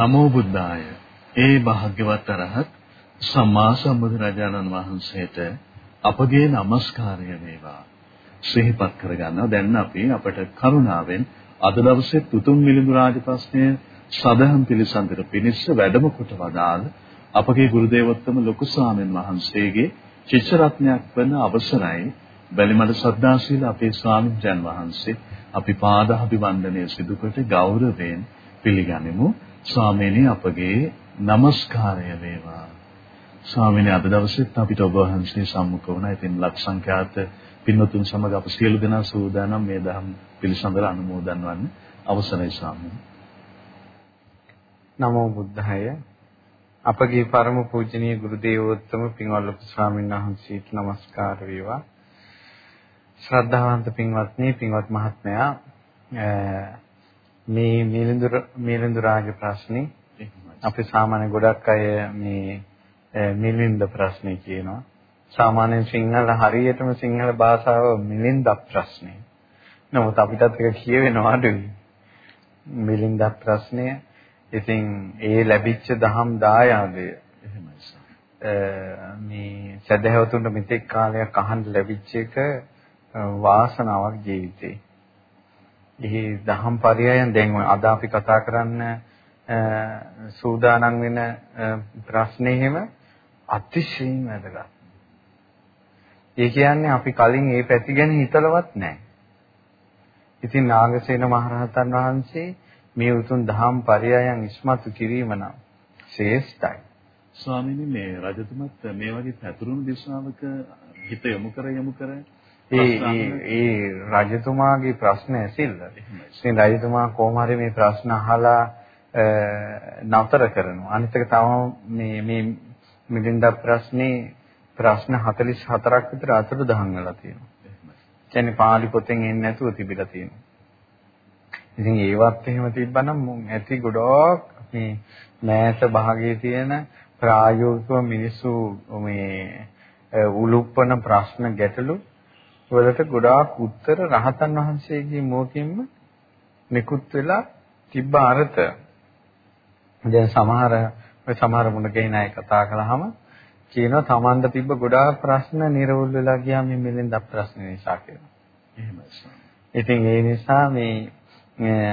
නමෝ බුද්ධාය. ඒ භාග්‍යවත් අරහත් සම්මා සම්බුදුරජාණන් වහන්සේට අපගේ নমස්කාරය වේවා. සිහිපත් කරගන්නවා. දැන් අපි අපට කරුණාවෙන් අද දවසේ තුතුම් මිලිඳු රාජ ප්‍රශ්නය සදහම් පිළිසඳර පිණිස වැඩම කොට වදාළ අපගේ ගුරු දේවෝත්තම ලොකු ස්වාමීන් වහන්සේගේ ශිෂ්‍ය රත්නයක් වන අවසරයි බැලිමඩ සද්ධාශීල අපේ ස්වාමීන් වහන්සේ අපි පාද අභිවන්දනය සිදු කොට ගෞරවයෙන් පිළිගනිමු ස්වාමීනි අපගේ নমස්කාරය වේවා. ස්වාමීනි අද දවසෙත් අපිට ඔබ වහන්සේ සම්මුඛ වුණා. ඉතින් ලක්සංඛ්‍යාත පින්වතුන් සමග අප සියලු දෙනා සූදානම් මේ දහම් පිළිසඳර අනුමෝදන් වන්න අවසරයි ස්වාමීනි. නමෝ බුද්ධාය. අපගේ ಪರම පූජනීය ගුරු දේවෝත්තම පින්වල්ලප ස්වාමීන් වහන්සේට নমස්කාර වේවා. ශ්‍රද්ධාවන්ත පින්වත්නි, පින්වත් මහත්මයා මේ මිලිඳු මිලිඳු රාජ ප්‍රශ්නේ අපි සාමාන්‍ය ගොඩක් අය මේ මිලින්ද ප්‍රශ්නේ කියනවා. සාමාන්‍යයෙන් සිංහල හරියටම සිංහල භාෂාව මිලින්ද ප්‍රශ්නේ. නමුත් අපිටත් ඒක කියවෙනවා අඩුයි. මිලින්ද ප්‍රශ්නය. ඉතින් ඒ ලැබිච්ච දහම් දායාදය මේ සදහැවතුන්ට මෙතෙක් කාලයක් අහන්න ලැබිච්ච එක වාසනාවක් ජීවිතේ. එහි දහම් පරයයන් දැන් අද අපි කතා කරන්න සූදානම් වෙන ප්‍රශ්නේ එහෙම අතිශයින් වැදගත්. ඒ කියන්නේ අපි කලින් ඒ පැති ගැන හිතලවත් නැහැ. ඉතින් නාගසේන මහරහතන් වහන්සේ මේ උතුම් දහම් පරයයන් ඉස්මතු කිරීම නම් ශ්‍රේෂ්ඨයි. ස්වාමීනි මේ රජතුමත් මේ වගේ පැතුරුණු දිශාවක හිත යොමු කර යොමු කර ඒ ඒ රජතුමාගේ ප්‍රශ්න ඇසිල්ල. ඉතින් රජතුමා කොහොම හරි මේ ප්‍රශ්න අහලා නතර කරනවා. අනිත් එක තව මේ මේ මිලින්ද ප්‍රශ්නේ ප්‍රශ්න 44ක් විතර අතුරුදහන් වෙලා තියෙනවා. කියන්නේ පාලි පොතෙන් එන්නේ නැතුව තිබිලා තියෙනවා. ඉතින් ඒවත් එහෙම තිබ්බනම් මුන් ඇති ගොඩක් මේ මෑත භාගයේ තියෙන ප්‍රායෝගිකව මිනිස්සු මේ උලුප්පන ප්‍රශ්න ගැටලු වලට ගොඩාක් උත්තර රහතන් වහන්සේගේ මුවකින්ම නිකුත් වෙලා තිබ්බ අර්ථ. දැන් සමහර ඔය සමහර මුණ ගෙයින අය කතා කළාම කියනවා Tamanda තිබ්බ ගොඩාක් ප්‍රශ්න නිර්වුල් වෙලා ගියා මේ මෙලෙන්ද ප්‍රශ්න නිසා කියලා. එහෙමයි. ඉතින් ඒ නිසා මේ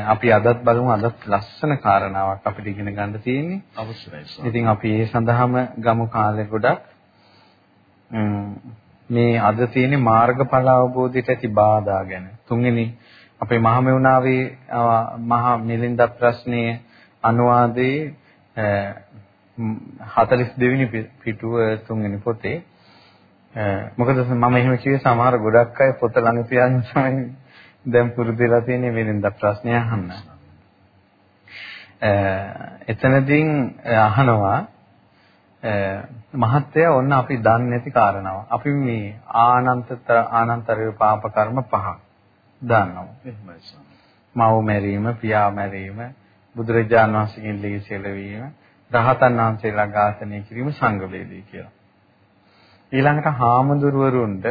අපි අදත් බලමු අදත් ලස්සන කාරණාවක් අපිට ඉගෙන ගන්න තියෙන්නේ. අවශ්‍යයි. ඉතින් අපි ඒ සඳහාම ගමු කාලේ ගොඩක් මේ අද තියෙන මාර්ගඵල අවබෝධයට ඇති බාධා ගැන. තුන්වෙනි අපේ මහමෙවුනාවේ මහා මිලින්ද ප්‍රශ්නයේ අනුවාදයේ 42 වෙනි පිටුව තුන්වෙනි පොතේ මොකද මම එහෙම කිව්වේ සමහර ගොඩක් අය පොත ළඟ තියාගෙන තමයි දැන් පුරුදු වෙලා තියෙන්නේ වෙනින්ද ප්‍රශ්නය අහන්න. එතනදීන් අහනවා මහත්ය ඔන්න අපි දන්නේ නැති කාරණාව. අපි මේ ආනන්තතර ආනන්තරිය පාප කර්ම පහක් දන්නවා. එහෙමයි. මව් මැරීම, පියා මැරීම, බුදුරජාණන් වහන්සේගෙන් ලීසෙල වීම, රහතන් වහන්සේලා ඝාතනය කිරීම සංඝ වේදී කියලා. ඊළඟට හාමුදුරුවරුන්ට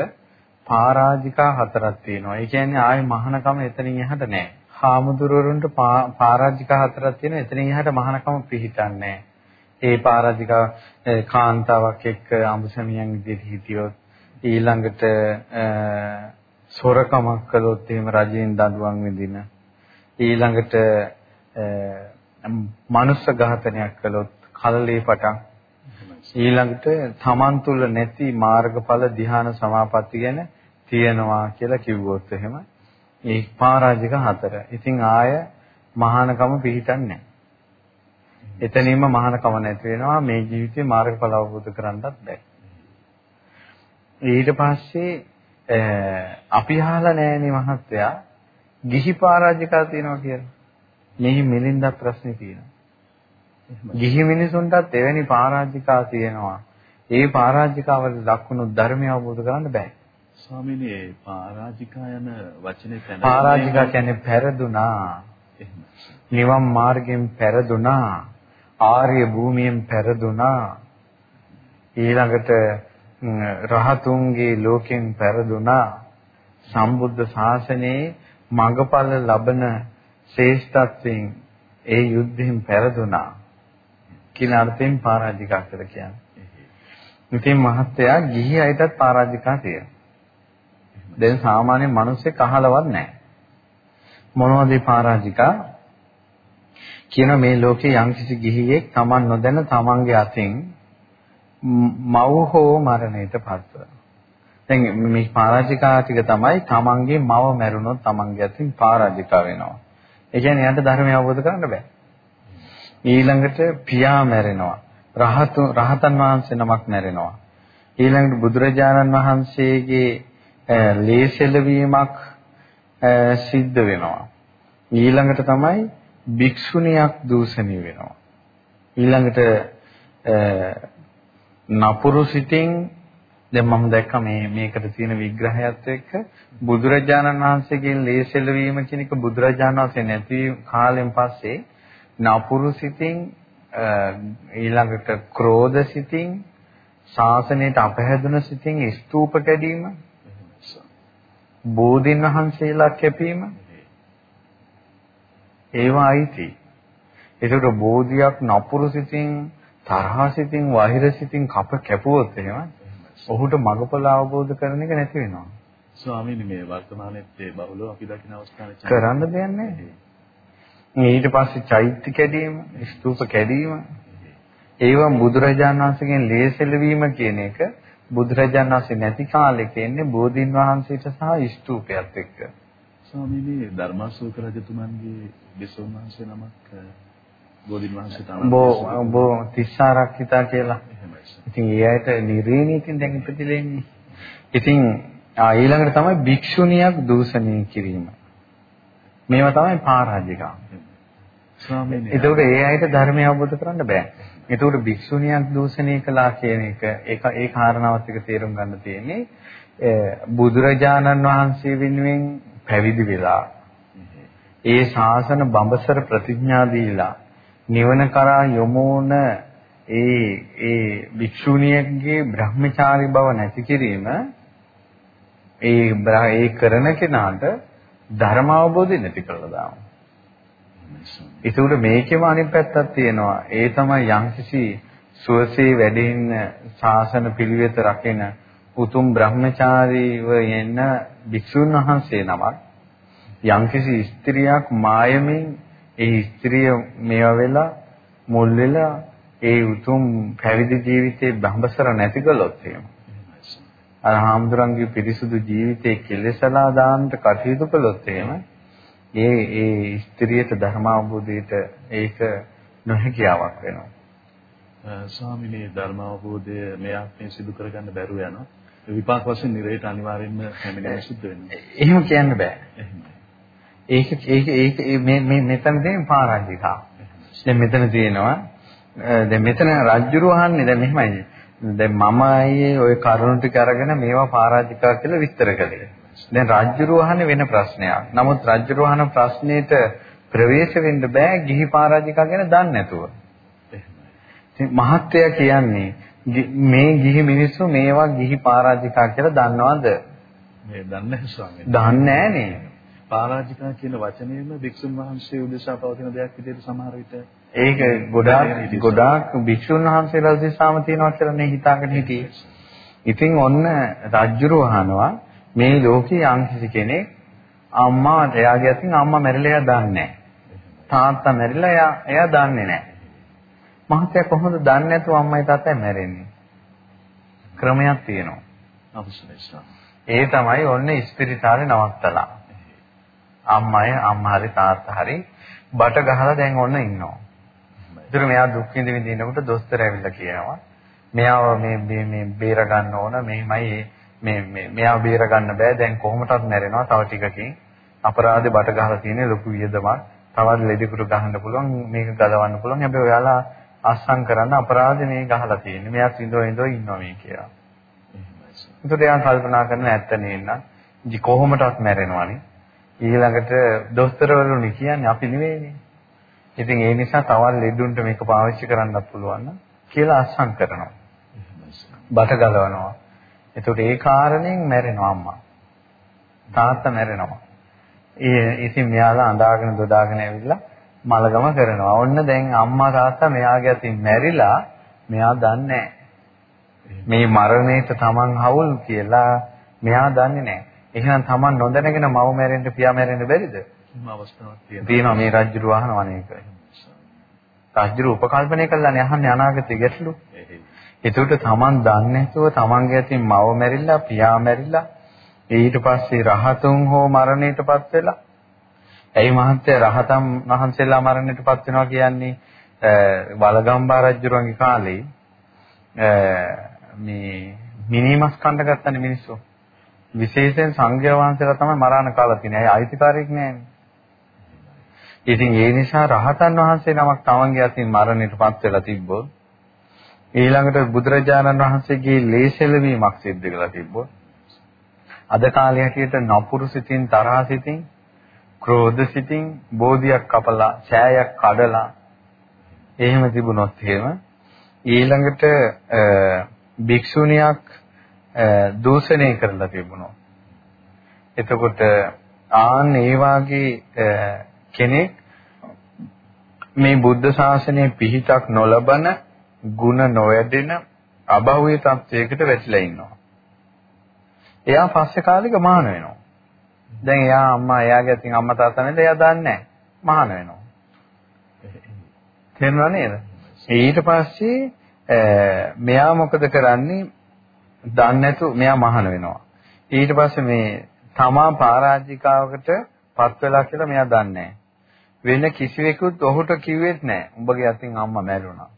පරාජිකා හතරක් තියෙනවා. ඒ කියන්නේ ආයේ මහානකම එතනින් එහාට නැහැ. හාමුදුරුවරුන්ට පරාජිකා හතරක් තියෙනවා. එතනින් එහාට මහානකම පිහිටන්නේ ඒ පරාජිකා කාන්තාවක් එක්ක අඹසමියන් විදිහට හිටියොත් ඊළඟට සොරකමක් කළොත් එහෙම රජෙන් දඬුවම් විඳින ඊළඟට මනුස්ස ඝාතනයක් කළොත් කලලේ පටන් ඊළඟට තමන් තුල නැති මාර්ගඵල ධ්‍යාන සමාපatti ගැන තියෙනවා කියලා කිව්වොත් එහෙම ඒ පරාජික හතර. ඉතින් ආය මහානකම පිහිටන්නේ එතනින්ම මහානකම නැති වෙනවා මේ ජීවිතේ මාර්ගඵල අවබෝධ කරගන්නත් බැහැ. ඊට පස්සේ අපි අහලා නැහැනේ මහත්තයා ගිහි පරාජිකා තියෙනවා කියලා. මෙහි මිලින්දක් ප්‍රශ්නේ තියෙනවා. ගිහි මිනිසුන්ටත් එවැනි පරාජිකා තියෙනවා. ඒ පරාජිකාවල දක්වුණු ධර්මය අවබෝධ කරගන්න බෑ. ස්වාමීනි පරාජිකා යන වචනේ තැන පරාජිකා කියන්නේ පෙරදුනා. නිවන් මාර්ගයෙන් පෙරදුනා. ආර්ය භූමියෙන් පෙරදුනා. ඊළඟට රහතුන්ගේ ලෝකෙන් පෙරදුනා. සම්බුද්ධ ශාසනයේ මඟඵල ලබන ශ්‍රේෂ්ඨත්වයෙන් ඒ යුද්ධයෙන් පෙරදුනා. කියන අර්ථයෙන් පරාජිකා කියලා කියන්නේ. ඉතින් මහත්තයා ගිහි අයටත් පරාජිකා තියෙනවා. දැන් සාමාන්‍ය මිනිස්සෙක් අහලවත් නැහැ. මොනවද මේ පරාජිකා? කියන මේ ලෝකේ යම්කිසි ගිහියෙක් Taman නොදැන Tamanගේ අතින් මව් හෝ මරණයට පත්ව. දැන් මේ පරාජිකා ටික තමයි Tamanගේ මව මැරුණොත් Tamanගේ අතින් පරාජිකා වෙනවා. ඒ කියන්නේ එයාට ධර්මය අවබෝධ කරගන්න බෑ. ඊළඟට පියා මැරෙනවා. රහතු රහතන් වහන්සේ නමක් මැරෙනවා. ඊළඟට බුදුරජාණන් වහන්සේගේ ලේසෙලවීමක් සිද්ධ වෙනවා. ඊළඟට තමයි භික්ෂුණියක් දූෂණය වෙනවා. ඊළඟට නපුරු සිතින් දැන් මම දැක්ක මේ මේකට තියෙන විග්‍රහයත් එක්ක බුදුරජාණන් වහන්සේගෙන් ලේසෙල වීම කියන එක බුදුරජාණන් වහන්සේ නැති කාලෙන් පස්සේ නපුරු සිතින් ඊළඟට ක්‍රෝධ සිතින් ශාසනයට අපහැදුන සිතින් ස්තූප කැඩීම බෝධින් වහන්සේලා කැපීම ඒවා අයිති. ඒකට බෝධියක් නපුරු සිතින් තරහ සිතින් වහිර සිතින් කප කැපුවොත් එහෙම ඔහුට මගපල අවබෝධ කරන එක නැති වෙනවා. ස්වාමීනි මේ වර්තමානයේත් ඒ බහුලව අපි දකින අවස්ථාවේ කරන්න දෙයක් නැහැ. ඊට පස්සේ චෛත්‍ය කැඩීම, ස්තූප කැඩීම ඒවා බුදුරජාණන් වහන්සේගෙන් ලේසෙලවීම කියන එක බුදුරජාණන් වහන්සේ නැති කාලෙක එන්නේ බෝධින් වහන්සේට සහ ස්තූපයත් එක්ක. ස්වාමීනි ධර්මාශෝක රජතුමන්ගේ බිසෝන් වහන්සේ නමක් බෝධින් වහන්සේ තමයි. බෝ බෝ තිස්සාරක්කිතා කියලා. ඉතින් ඒ අයට නිර්ේණියකින් දැන් ඉපදිලා ඉන්නේ. ඉතින් ඊළඟට තමයි භික්ෂුණියක් දූෂණය කිරීම. මේවා තමයි පරාජිකා. ස්වාමීනි. ඒකට ඒ අයට ධර්මය අවබෝධ කරන්න බෑ. ඒකට භික්ෂුණියක් දූෂණය කළා කියන එක ඒක ඒ කාරණාවත් එක තේරුම් ගන්න තියෙන්නේ බුදුරජාණන් වහන්සේ වෙනුවෙන් පැවිදි වෙලා ඒ ශාසන බඹසර ප්‍රතිඥා දීලා නිවන කරා යොමු වුණ ඒ ඒ භික්ෂුණියගේ බ්‍රහ්මචාරී බව නැති කිරීම ඒ ඒ කරන කෙනාට ධර්ම අවබෝධය නැති කරලා දානවා. ඒකට මේකෙම අනිත් පැත්තක් තියෙනවා. ඒ තමයි යම්කිසි සුවසේ වැඩෙන්න ශාසන පිළිවෙත රකින උතුම් බ්‍රහ්මචාරීව එන්න භික්ෂුන් වහන්සේ නමක් යම්කිසි ස්ත්‍රියක් මායමින් ඒ ස්ත්‍රිය මේවා වෙලා මුල් වෙලා ඒ උතුම් පැවිදි ජීවිතේ බඹසර නැති කළොත් එහෙම අර හාමුදුරන්ගේ පිරිසුදු ජීවිතේ කෙලෙසලා දාන්න කටයුතු කළොත් එහෙම ඒ ඒ ස්ත්‍රියට ධර්ම අවබෝධයට ඒක නොහැකියාවක් වෙනවා. ස්වාමිනේ ධර්ම අවබෝධය මේ ආත්මේ සිදු කරගන්න බැරුව යනවා. විපාක වශයෙන් නිරේට අනිවාර්යෙන්ම හැමදේම සිද්ධ වෙනවා. එහෙම කියන්න බෑ. ඒක ඒක ඒක මේ මේ මෙතන තියෙන පාරාජිකා. දැන් මෙතන තියෙනවා දැන් මෙතන රජ්ජුරු අහන්නේ දැන් මෙහෙමයි. දැන් මම අයියේ ওই කරුණු ටික අරගෙන මේවා පරාජිකා කියලා විස්තර කළේ. දැන් රජ්ජුරුව අහන්නේ වෙන ප්‍රශ්නයක්. නමුත් රජ්ජුරුව අහන ප්‍රශ්නෙට ප්‍රවේශ වෙන්න බෑ ගිහි පරාජිකා ගැන දන්නේ නැතුව. ඉතින් මහත්ය කියන්නේ මේ ගිහි මිනිස්සු මේවා ගිහි පරාජිකා කියලා දන්නවද? මේ දන්නේ නැහැ ස්වාමීනි. දන්නේ නැහැ පරාජිකා කියන වචනයම භික්ෂුන් වහන්සේ උදෙසා පවතින දෙයක් විදිහට සමහර විට ඒක ගොඩාක් ගොඩාක් භික්ෂුන් වහන්සේලා උදෙසාම තියෙනවා කියලා නේ හිතාගෙන හිටියේ. ඉතින් ඔන්න රජ්ජුරුව අහනවා මේ ලෝකේ යම්කිසි කෙනෙක් අම්මා එයාගේ අතින් අම්මා මැරිලා එයා දන්නේ නැහැ. තාත්තා මැරිලා එයා එයා දන්නේ නැහැ. මහත්තයා කොහොමද දන්නේ නැතුව අම්මයි තාත්තයි මැරෙන්නේ? ක්‍රමයක් තියෙනවා. අවශ්‍යයි. ඒ තමයි ඔන්න ස්පිරිතාලේ නවත්තලා. අම්මයි අම්මා හරි තාත්තා හරි බට ගහලා දැන් ඔන්න ඉන්නවා. ඒතර මෙයා දුක් විඳ විඳ ඉනකොට දොස්තර ඇවිල්ලා කියනවා මෙයාව මේ මේ බේර ගන්න ඕන මෙහිමයි මේ මේ මෙයාව බේර ගන්න බෑ දැන් කොහොමටත් මැරෙනවා තව ටිකකින් අපරාධේ බට ගහලා තියෙන ලොකු වියදමක් තවත් ලෙඩකුරු ගහන්න පුළුවන් මේක ගලවන්න පුළුවන් හැබැයි ඔයාලා අස්සම් කරන්න අපරාධේ මේ ගහලා තියෙන්නේ මෙයාත් ඉඳෝ ඉඳෝ ඉන්නවා මේ කියලා. ඒකට එයා කල්පනා කරන ඇත්ත නේන්න කොහොමටත් මැරෙනවනේ ඊළඟට දොස්තරවරුනි කියන්නේ අපි නෙවෙයිනේ. ඉතින් ඒ නිසා තවත් ලෙඩුන්ට මේක පාවිච්චි කරන්නත් පුළුවන් කියලා අස්සම් කරනවා. බට ගලවනවා. එතකොට ඒ කාරණයෙන් මැරෙනවා අම්මා. තාත්තා මැරෙනවා. ඒ ඉතින් මෙයාලා අඳාගෙන දොඩාගෙන ඇවිල්ලා මලගම කරනවා. ඔන්න දැන් අම්මා තාත්තා මෙයාගේ අතින් මැරිලා මෙයා දන්නේ මේ මරණයට Taman හවුල් කියලා මෙයා දන්නේ නැහැ. එහෙනම් Taman නොදැනගෙන මව මැරෙන්න පියා මැරෙන්න බැරිද? එහෙම අවස්ථාවක් තියෙනවා. තියෙනවා මේ රජුරු අහනවා නේක. රජුරු උපකල්පනය කළානේ අහන්නේ අනාගතේ ගැටලු. ඒකට Taman දන්නේ නැතුව Tamanගේ අතින් මව මැරිලා පියා මැරිලා ඊට පස්සේ රහතුන් හෝ මරණයටපත් වෙලා ඇයි මහත්තයා රහතන් වහන්සේලා මරණයටපත් වෙනවා කියන්නේ වලගම්බා රජුරන්ගේ කාලේ මේ මිනිමස් කන්න ගත්තනේ මිනිස්සු. විශේෂයෙන් සංඝයා වහන්සේලා තමයි මරාණ කාලා තියෙන්නේ. අය අයිතිකාරයෙක් නෑනේ. ඉතින් ඒ නිසා රහතන් වහන්සේ නමක් තමන්ගේ අතින් මරණයටපත් වෙලා තිබ්බොත් ඊළඟට බුදුරජාණන් වහන්සේගේ ලේසෙලවීමක් සිද්ධ වෙලා තිබ්බොත් අද කාලේ හැටියට නපුරු සිතින් තරහ සිතින් ක්‍රෝධ සිතින් බෝධියක් කපලා ඡායක් කඩලා එහෙම තිබුණොත් එහෙම ඊළඟට භික්ෂුණියක් දූෂණය කරලා තිබුණා. එතකොට ආන් ඒ වාගේ කෙනෙක් මේ බුද්ධ ශාසනයේ පිහිටක් නොලබන ಗುಣ නොවැඩෙන අභෞවිය තත්වයකට වැටිලා ඉන්නවා. එයා පස්සේ කාලෙක මහාන වෙනවා. දැන් එයා අම්මා එයාගේ අතින් අම්මා තාත්තා නේද එයා දන්නේ නැහැ. මහාන වෙනවා. තේරුණා නේද? ඊට පස්සේ මෙයා මොකද කරන්නේ? දන්නේ නැතු මෙයා මහාන වෙනවා. ඊට පස්සේ මේ තමා පරාජිකාවකට පත් වෙලා කියලා මෙයා දන්නේ වෙන කිසිවෙකුත් ඔහුට කිව්වෙත් නැහැ. උඹගේ අතින් අම්මා මැරුණා.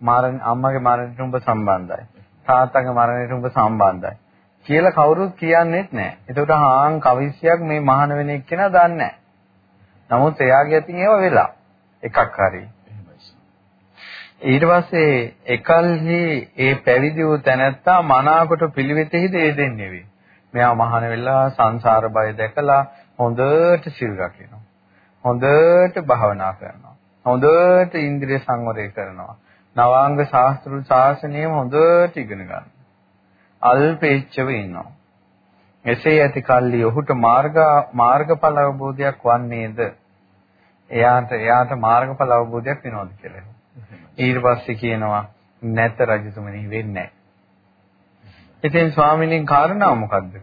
මරණ අම්මගේ මරණයට උඹ සම්බන්ධයි. තාත්තගේ මරණයට උඹ සම්බන්ධයි. කියලා කවුරුත් කියන්නේත් නැහැ. ඒකට හාන් කවිසියක් මේ මහාන වෙන එක්කෙනා දන්නේ නැහැ. නමුත් එයාගේ අතින් ඒව වෙලා එකක් හරි. ඊට පස්සේ එකල්හි ඒ පැවිදි වූ තැනැත්තා මනාකොට පිළිවෙතෙහිද ඒ දෙන්නේ වේ. මෙයා මහාන වෙලා සංසාර බය දැකලා හොඳට සිල් රකිනවා. හොඳට භාවනා කරනවා. හොඳට ඉන්ද්‍රිය සංවරය කරනවා. නවාංග ශාස්ත්‍රු ශාසනය හොඳට ඉගෙන ගන්නවා. අල්පේච්ඡව ඉන්නවා. එසේ ඇති කල්ලි ඔහුට මාර්ග මාර්ගඵල අවබෝධයක් වන්නේද? එයාට එයාට මාර්ගඵල අවබෝධයක් වෙනවද කියලා. ඊට පස්සේ කියනවා නැත රජතුමනි වෙන්නේ නැහැ. ඉතින් ස්වාමීන් කාරණාව මොකද්ද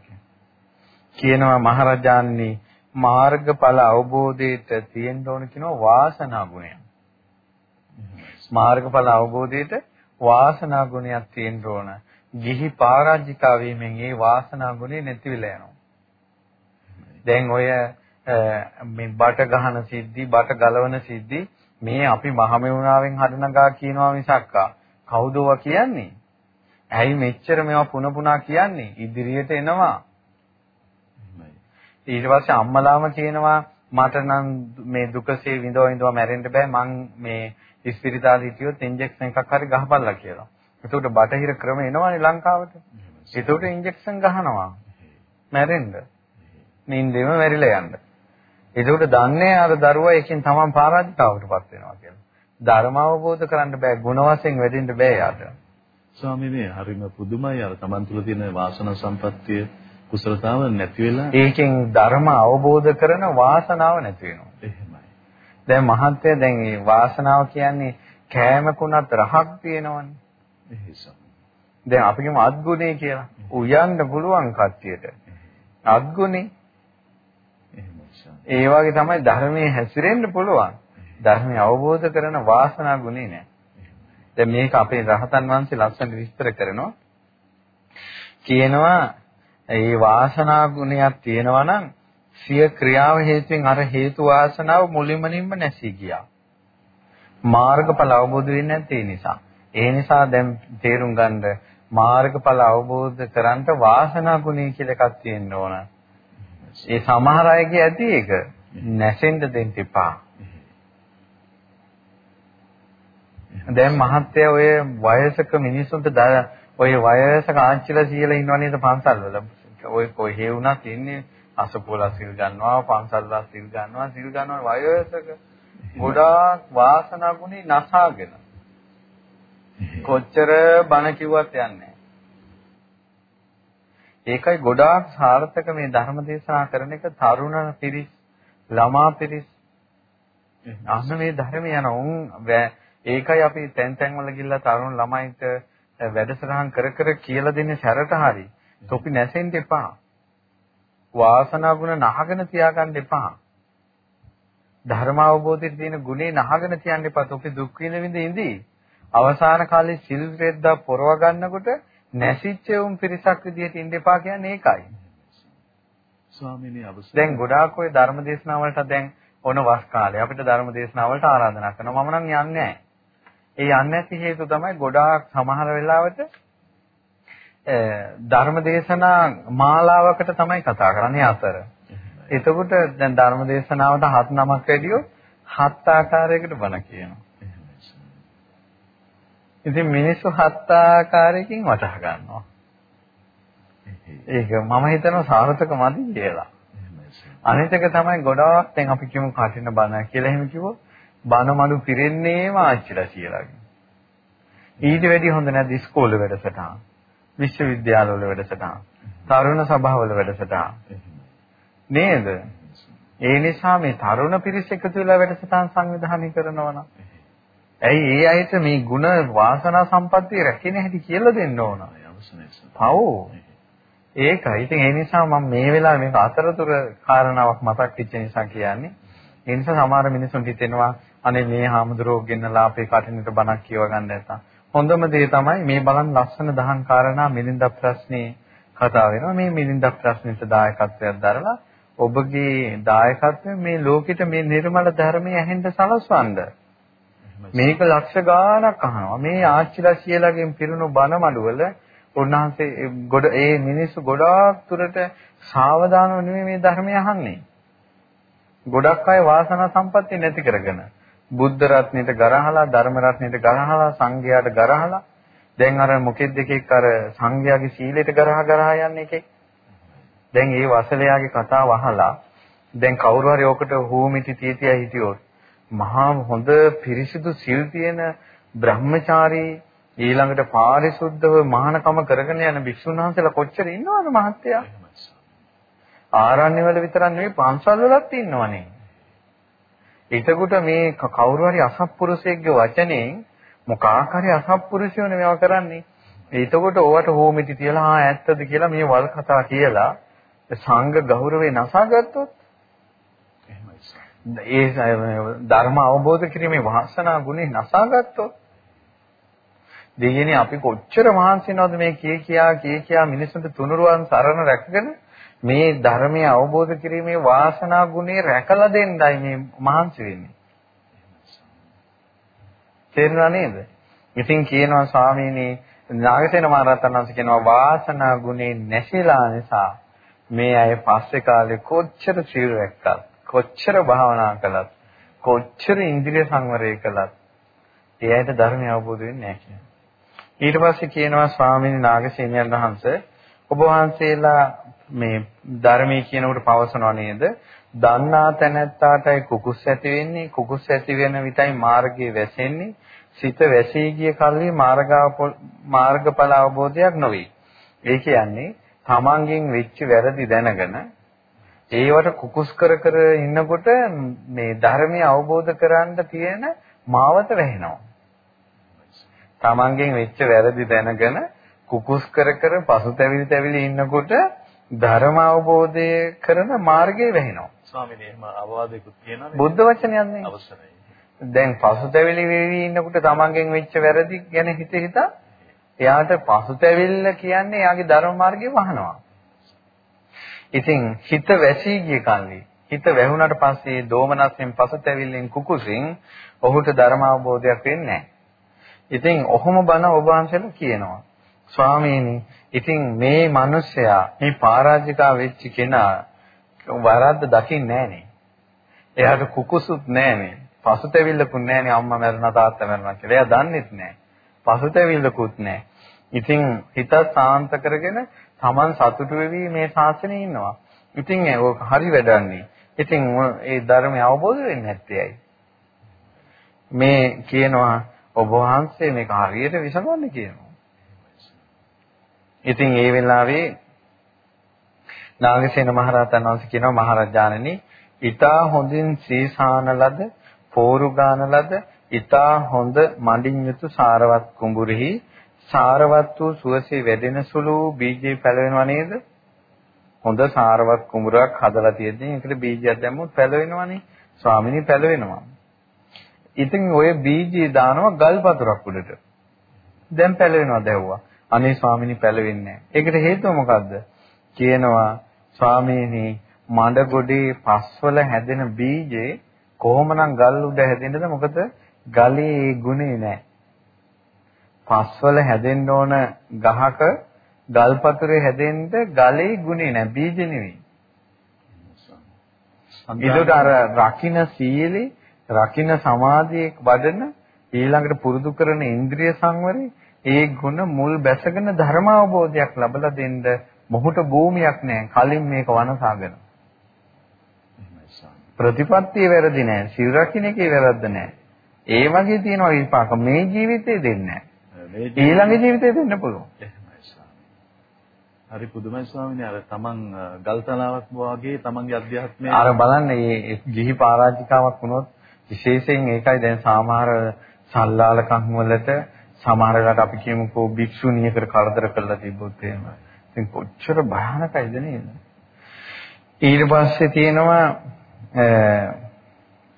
කියනවා මහරජාණනි මාර්ගඵල අවබෝධයට තියෙන්න ඕන කියනවා වාසනා ගුණය. මාර්ගඵල අවබෝධයට වාසනා ගුණයක් තියෙන්න ඕන. ගිහි පරාජිකා වීමෙන් ඒ වාසනා ගුණය නැති වෙලා යනවා. දැන් ඔය මේ බට ගහන සිද්ධි, බට ගලවන සිද්ධි මේ අපි මහමෙවුනාවෙන් හදනගා කියනවා මිසක්කා කවුදෝවා කියන්නේ? ඇයි මෙච්චර මේවා පුන පුනා කියන්නේ? ඉදිරියට එනවා. ඊට පස්සේ අම්මලාම කියනවා මට නම් මේ දුකසේ විඳව විඳව මැරෙන්න බෑ මං මේ ඉස්පිරිතාල හිටියොත් ඉන්ජෙක්ෂන් එකක් හරි ගහපල්ලා කියලා. එතකොට බටහිර ක්‍රම එනවනේ ලංකාවට. එතකොට ඉන්ජෙක්ෂන් ගහනවා. මැරෙන්න. නින්දෙම මැරිලා යන්න. එතකොට දන්නේ අර දරුවා එකෙන් තමන් පරාජිතාවටපත් වෙනවා කියලා. ධර්ම අවබෝධ කරන්න බෑ, ගුණ වශයෙන් වැඩෙන්න බෑ යාට. ස්වාමීනි, හරිම පුදුමයි අර තමන් තුළ තියෙන වාසනා සම්පත්තිය කුසලතාව නැති වෙලා ඒකෙන් ධර්ම අවබෝධ කරන වාසනාව නැති වෙනවා. එහෙමයි. දැන් මහත්ය දැන් මේ වාසනාව කියන්නේ කෑමකුණත් රහක් තියෙනවනේ. එහෙසම්. දැන් අපි කියමු අද්ගුණේ කියලා. උයන්න පුළුවන් කට්ටියට. අද්ගුණේ ඒ වගේ තමයි ධර්මයේ හැසිරෙන්න පුළුවන්. ධර්මය අවබෝධ කරන වාසනා ගුණේ නෑ. දැන් මේක අපේ රහතන් වහන්සේ ලස්සනට විස්තර කරනවා. කියනවා ඒ වාසනා ගුණයක් තියෙනවා නම් සිය ක්‍රියාව හේතුවෙන් අර හේතු වාසනාව මුලින්මනින්ම නැසී ගියා. මාර්ගඵල අවබෝධ වෙන්නේ නැත්තේ නිසා. ඒ නිසා දැන් තේරුම් ගන්න මාර්ගඵල අවබෝධ කරන්ට වාසනා ගුණය කියලා එකක් තියෙන්න ඕන. ඒ සමහර අයගේ ඇති ඒක නැසෙන්න දෙන්න එපා. දැන් මහත්තයා ඔය වයසක මිනිස්සුන්ට ඔය වයසක ආච්චිලා සීලා ඉන්නව නේද පන්සල්වල. ඔය කොහේ වුණත් ඉන්නේ අසපෝලා සිල් ගන්නවා පන්සල්ලා සිල් ගන්නවා සිල් ගන්නවා වයසක ගොඩාක් වාසනා ගුණේ නසාගෙන. කොච්චර බණ කිව්වත් යන්නේ ඒකයි ගොඩාක් සාර්ථක මේ ධර්ම දේශනා කරන එක තරුණ පිරිස් ළමා පිරිස් අන්න මේ ධර්මය යන උන් ඒකයි අපි තැන් තැන් වල ගිහිල්ලා තරුණ ළමයින්ට වැඩසටහන් කර කර කියලා දෙන්නේ සැරට හරි. තොපි නැසෙන්න එපා. වාසනා ගුණ නහගෙන තියාගන්න එපා. ධර්ම අවබෝධයේ තියෙන ගුණේ නහගෙන තියන්න එපා. තොපි දුක් විඳ විඳ ඉඳී. අවසාන කාලේ සිල් රෙද්දා පොරව ගන්නකොට නැසිච්ච උන් පිරිසක් විදියට ඉන්න එපා කියන්නේ ඒකයි. ස්වාමීනි අවසන්. දැන් ගොඩාක් ඔය ධර්ම දේශනාවලට දැන් ඕන වස් කාලේ අපිට ධර්ම දේශනාවලට ආරාධනා කරනවා. මම නම් යන්නේ නැහැ. ඒ යන්නේ නැති හේතුව තමයි ගොඩාක් සමහර වෙලාවට ධර්ම දේශනා මාලාවකට තමයි කතා කරන්නේ අතර. එතකොට දැන් ධර්ම දේශනාවට හත් නමක් වැඩියෝ හත් ආකාරයකට බණ කියනවා. ඉතින් මිනිස්සු හත් ආකාරයකින් වටහා ගන්නවා. ඒක මම හිතනවා සාර්ථක මදි කියලා. අනිත් එක තමයි ගොඩාක් දැන් අපි කියමු කටින බණ කියලා එහෙම කිව්වොත් බණ මඩු පිරෙන්නේම ආච්චිලා කියලා. ඊට වැඩි හොඳ නැද්ද ඉස්කෝලේ වැඩසටහන්? විශ්වවිද්‍යාලවල වැඩසටහන්? තරුණ සභාවල වැඩසටහන්? නේද? ඒ නිසා මේ තරුණ පිරිස එකතු වෙලා වැඩසටහන් සංවිධානය කරනවා නම් ඇයි ඒ අයට මේ ಗುಣ වාසනා සම්පත්තිය රැකෙන හැටි කියලා දෙන්න ඕන. පව්. ඒකයි. ඉතින් ඒ නිසා මම මේ වෙලාවේ මේක අතරතුර කාරණාවක් මතක් වෙච්ච නිසා කියන්නේ. ඒ නිසා සමහර මිනිසුන්ට හිතෙනවා අනේ මේ හාමුදුරුවෝ ගෙන්නලා අපේ කටිනට බණක් කියව ගන්න නැතා. හොඳම දේ තමයි මේ බලන් ලස්සන දහම් කාරණා මිලින්ද ප්‍රශ්නේ කතා වෙනවා. මේ මිලින්ද ප්‍රශ්නෙට දායකත්වයක් දරලා ඔබගේ දායකත්වය මේ ලෝකෙට මේ නිර්මල ධර්මය ඇහෙන්න සලස්වන්න. මේක ලක්ෂ ගාණක් අහනවා. මේ ආච්චිලා කියලාගෙන් පිරුණු බණ මඩුවල උන්වහන්සේ ගොඩ ඒ මිනිස්සු ගොඩාක් දුරට සාවධානව නෙමෙයි මේ ධර්මය අහන්නේ. ගොඩක් අය වාසනා සම්පත්තිය නැති කරගෙන බුද්ධ රත්නෙට ගරහලා ධර්ම රත්නෙට ගරහලා සංඝයාට ගරහලා දැන් අර මොකෙද්ද එකෙක් අර සංඝයාගේ සීලයට ගරහා ගරහා යන්නේ එකෙක්. දැන් ඒ වසලයාගේ කතාව අහලා දැන් කවුරු හරි ඔකට හූමිටි තීතිය හිටියොත් මහා හොඳ පිරිසිදු සිල් තියෙන බ්‍රහ්මචාරී ඊළඟට පාරිශුද්ධව මහානකම කරගෙන යන භික්ෂුන් වහන්සේලා කොච්චර ඉන්නවද මහත්තයා? ආරණ්‍ය වල විතරක් නෙවෙයි පන්සල් වලත් ඉන්නවනේ. එතකොට මේ කවුරු හරි අසත්පුරුෂයෙක්ගේ වචනෙන් මොකක් හරි අසත්පුරුෂයෝනේ මේවා කරන්නේ. එතකොට ඕවට හෝමිටි තියලා ආ ඇත්තද කියලා මේ වල් කතා කියලා සංඝ ගෞරවේ නසාගත්තොත් ඒ ධර්ම අවබෝධ කිරීමේ වාසනා ගුණේ නසාගත්තොත් දෙයනේ අපි කොච්චර මහන්සි වෙනවද මේ කිය කියා කිය කියා මිනිසුන්ට තුනුරුවන් සරණ රැකගෙන මේ ධර්මය අවබෝධ කිරීමේ වාසනා ගුණේ රැකලා දෙන්නයි මේ මහන්සි වෙන්නේ. තේරුණා නේද? ඉතින් කියනවා ස්වාමීනි නාගසේන මහරහතන් වහන්සේ කියනවා වාසනා ගුණේ නැතිලා නිසා මේ අය පස්සේ කාලේ කොච්චර සීල රැක්කත් කොච්චර භාවනා කළත් කොච්චර ඉන්ද්‍රිය සංවරය කළත් ඒ අයට ධර්මය අවබෝධ වෙන්නේ නැහැ කියන්නේ. ඊට පස්සේ කියනවා ස්වාමීන් නාගසේනයන් වහන්සේ ඔබ වහන්සේලා මේ ධර්මයේ කියනකොට පවසනවා නේද? දන්නා තැනැත්තාටයි කුකුස් ඇති වෙන්නේ කුකුස් ඇති වෙන විටයි මාර්ගයේ වැසෙන්නේ සිත වැසී ගිය කල්හි මාර්ගඵල අවබෝධයක් නොවේ. ඒ කියන්නේ තමන්ගෙන් වෙච්ච වැරදි දැනගෙන ඒවට කුකුස් කර කර ඉන්නකොට මේ ධර්මය අවබෝධ කරගන්න තියෙන මාවත වැහෙනවා. තමන්ගෙන් වෙච්ච වැරදි දැනගෙන කුකුස් කර කර පසුතැවිලි තැවිලි ඉන්නකොට ධර්ම අවබෝධය කරන මාර්ගය වැහෙනවා. ස්වාමීනි එහෙම අවවාදයකුත් කියනවානේ. බුද්ධ වචනයක් නේ. අවසරයි. දැන් පසුතැවිලි වෙවි ඉන්නකොට තමන්ගෙන් වෙච්ච වැරදි ගැන හිත හිතා එයාට පසුතැවිල්ල කියන්නේ එයාගේ ධර්ම මාර්ගය වහනවා. ඉතින් හිත වැසී ගිය කල්ලි හිත වැහුණාට පස්සේ දෝමනස්යෙන් පසුතැවිල්ලෙන් කුකුසින් ඔහුට ධර්ම අවබෝධයක් වෙන්නේ නැහැ. ඉතින් ඔහොම බණ ඔබ වහන්සේලා කියනවා. ස්වාමීනි, ඉතින් මේ මිනිස්සයා මේ පරාජිකා වෙච්ච කෙනා වරද්ද දකින්නේ නැහනේ. එයාට කුකුසුත් නැහනේ. පසුතැවිල්ලකුත් නැහනේ අම්මා මැරුණා තාත්තා මැරුණා කියලා. එයා දන්නෙත් නැහැ. පසුතැවිල්ලකුත් නැහැ. ඉතින් හිත සාන්ත කරගෙන Taman සතුටු වෙවි මේ ශාසනයේ ඉන්නවා. ඉතින් ඒක හරි වැඩන්නේ. ඉතින් ඒ ධර්මය අවබෝධ වෙන්නේ නැත්තේයි. මේ කියනවා ඔබ වහන්සේ මේක හරියට විසඳන්න කියනවා. ඉතින් ඒ වෙලාවේ නාගසේන මහරහතන් වහන්සේ කියනවා මහරජාණනි ඊතා හොඳින් සීසාන ලද පෝරු ගාන ලද ඊතා හොඳ මඩින් යුතු සාරවත් කුඹුරෙහි සාරවත් වූ සුවසේ වැඩෙන සුළු බීජේ පැලවෙනව නේද? හොඳ සාරවත් කුඹුරක් හදලා තියෙද්දි ඒකට බීජයක් දැම්මොත් පැලවෙනවනේ. ස්වාමිනී පැලවෙනවා. ඉතින් ඔය බීජය දානවා ගල් වතුරක් උඩට. දැන් පැලවෙනවා දැව්වා. අනේ ස්වාමිනී පැලවෙන්නේ නැහැ. ඒකට හේතුව මොකද්ද? කියනවා ස්වාමීනි මඩ ගොඩේ පස්වල හැදෙන බීජේ කොහොමනම් ගල් උඩ හැදෙන්නද? මොකද ගලේ ඒ ගුණේ නැහැ. පස්වල හැදෙන්න ඕන ගහක ගල්පතුරේ හැදෙන්න ගලේ ගුණේ නැහැ බීජ නෙවෙයි. ඒකට අර රකින්න සීලේ රකින්න සමාධියේ වඩන ඊළඟට පුරුදු කරන ඉන්ද්‍රිය සංවරේ ඒ ගුණ මුල් බැසගෙන ධර්ම අවබෝධයක් ලැබලා දෙන්න මොහුට භූමියක් නැහැ. කලින් මේක වනසාගෙන. ප්‍රතිපත්තිය වැරදි නෑ. සිල් රකින්න එකේ වැරද්ද නෑ. ඒ වගේ තියෙනවා විපාක මේ ජීවිතේ දෙන්නේ නෑ. ඊළඟ ජීවිතේ දෙන්න පුළුවන්. හරි පුදුමයි ස්වාමීනි අර තමන් ගල්තලාවක් වගේ තමන්ගේ අධ්‍යාත්මය අර බලන්න මේ ගිහි පරාජිකාවක් වුණොත් විශේෂයෙන් ඒකයි දැන් සමහර සල්ලාලකම් වලට සමහර වෙලාවට අපි කියමුකෝ භික්ෂුණියකට කරදර කරලා තිබ්බොත් එහෙම. ඉතින් කොච්චර භයානකයිද නේද? ඊට පස්සේ තියෙනවා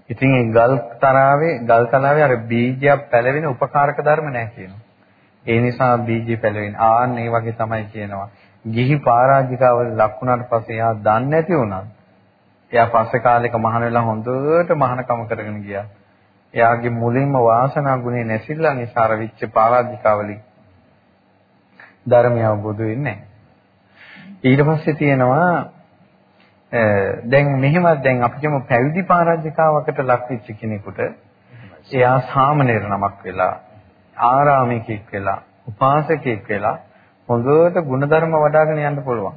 ඉතින් ඒ ගල් තරාවේ ගල් තලාවේ අර බීජයක් පැලවෙන උපකාරක ධර්ම නැහැ කියනවා. ඒ නිසා බීජය පැලවෙන. ආන්න ඒ වගේ තමයි කියනවා. ගිහි පරාජිකාවල ලක්ුණාට පස්සේ එයා දන්නේ නැති වුණා. එයා පස්සේ කාලෙක මහාන වෙලා හොඳට මහානකම කරගෙන ගියා. එයාගේ මුලින්ම වාසනා ගුණේ නැසිලා නිසා අර විච්ච පරාජිකාවලින් ධර්මය අවබෝධ වෙන්නේ නැහැ. ඊට පස්සේ තියෙනවා දැන් මෙහෙමත් දැන් අපි කියමු පැවිදි පරාජිකාවකට ලක් වෙච්ච කෙනෙකුට එයා සාමණේර නමක් වෙලා ආරාමිකෙක් වෙලා උපාසකෙක් වෙලා හොඳට ಗುಣධර්ම වඩ아가න යන්න පුළුවන්.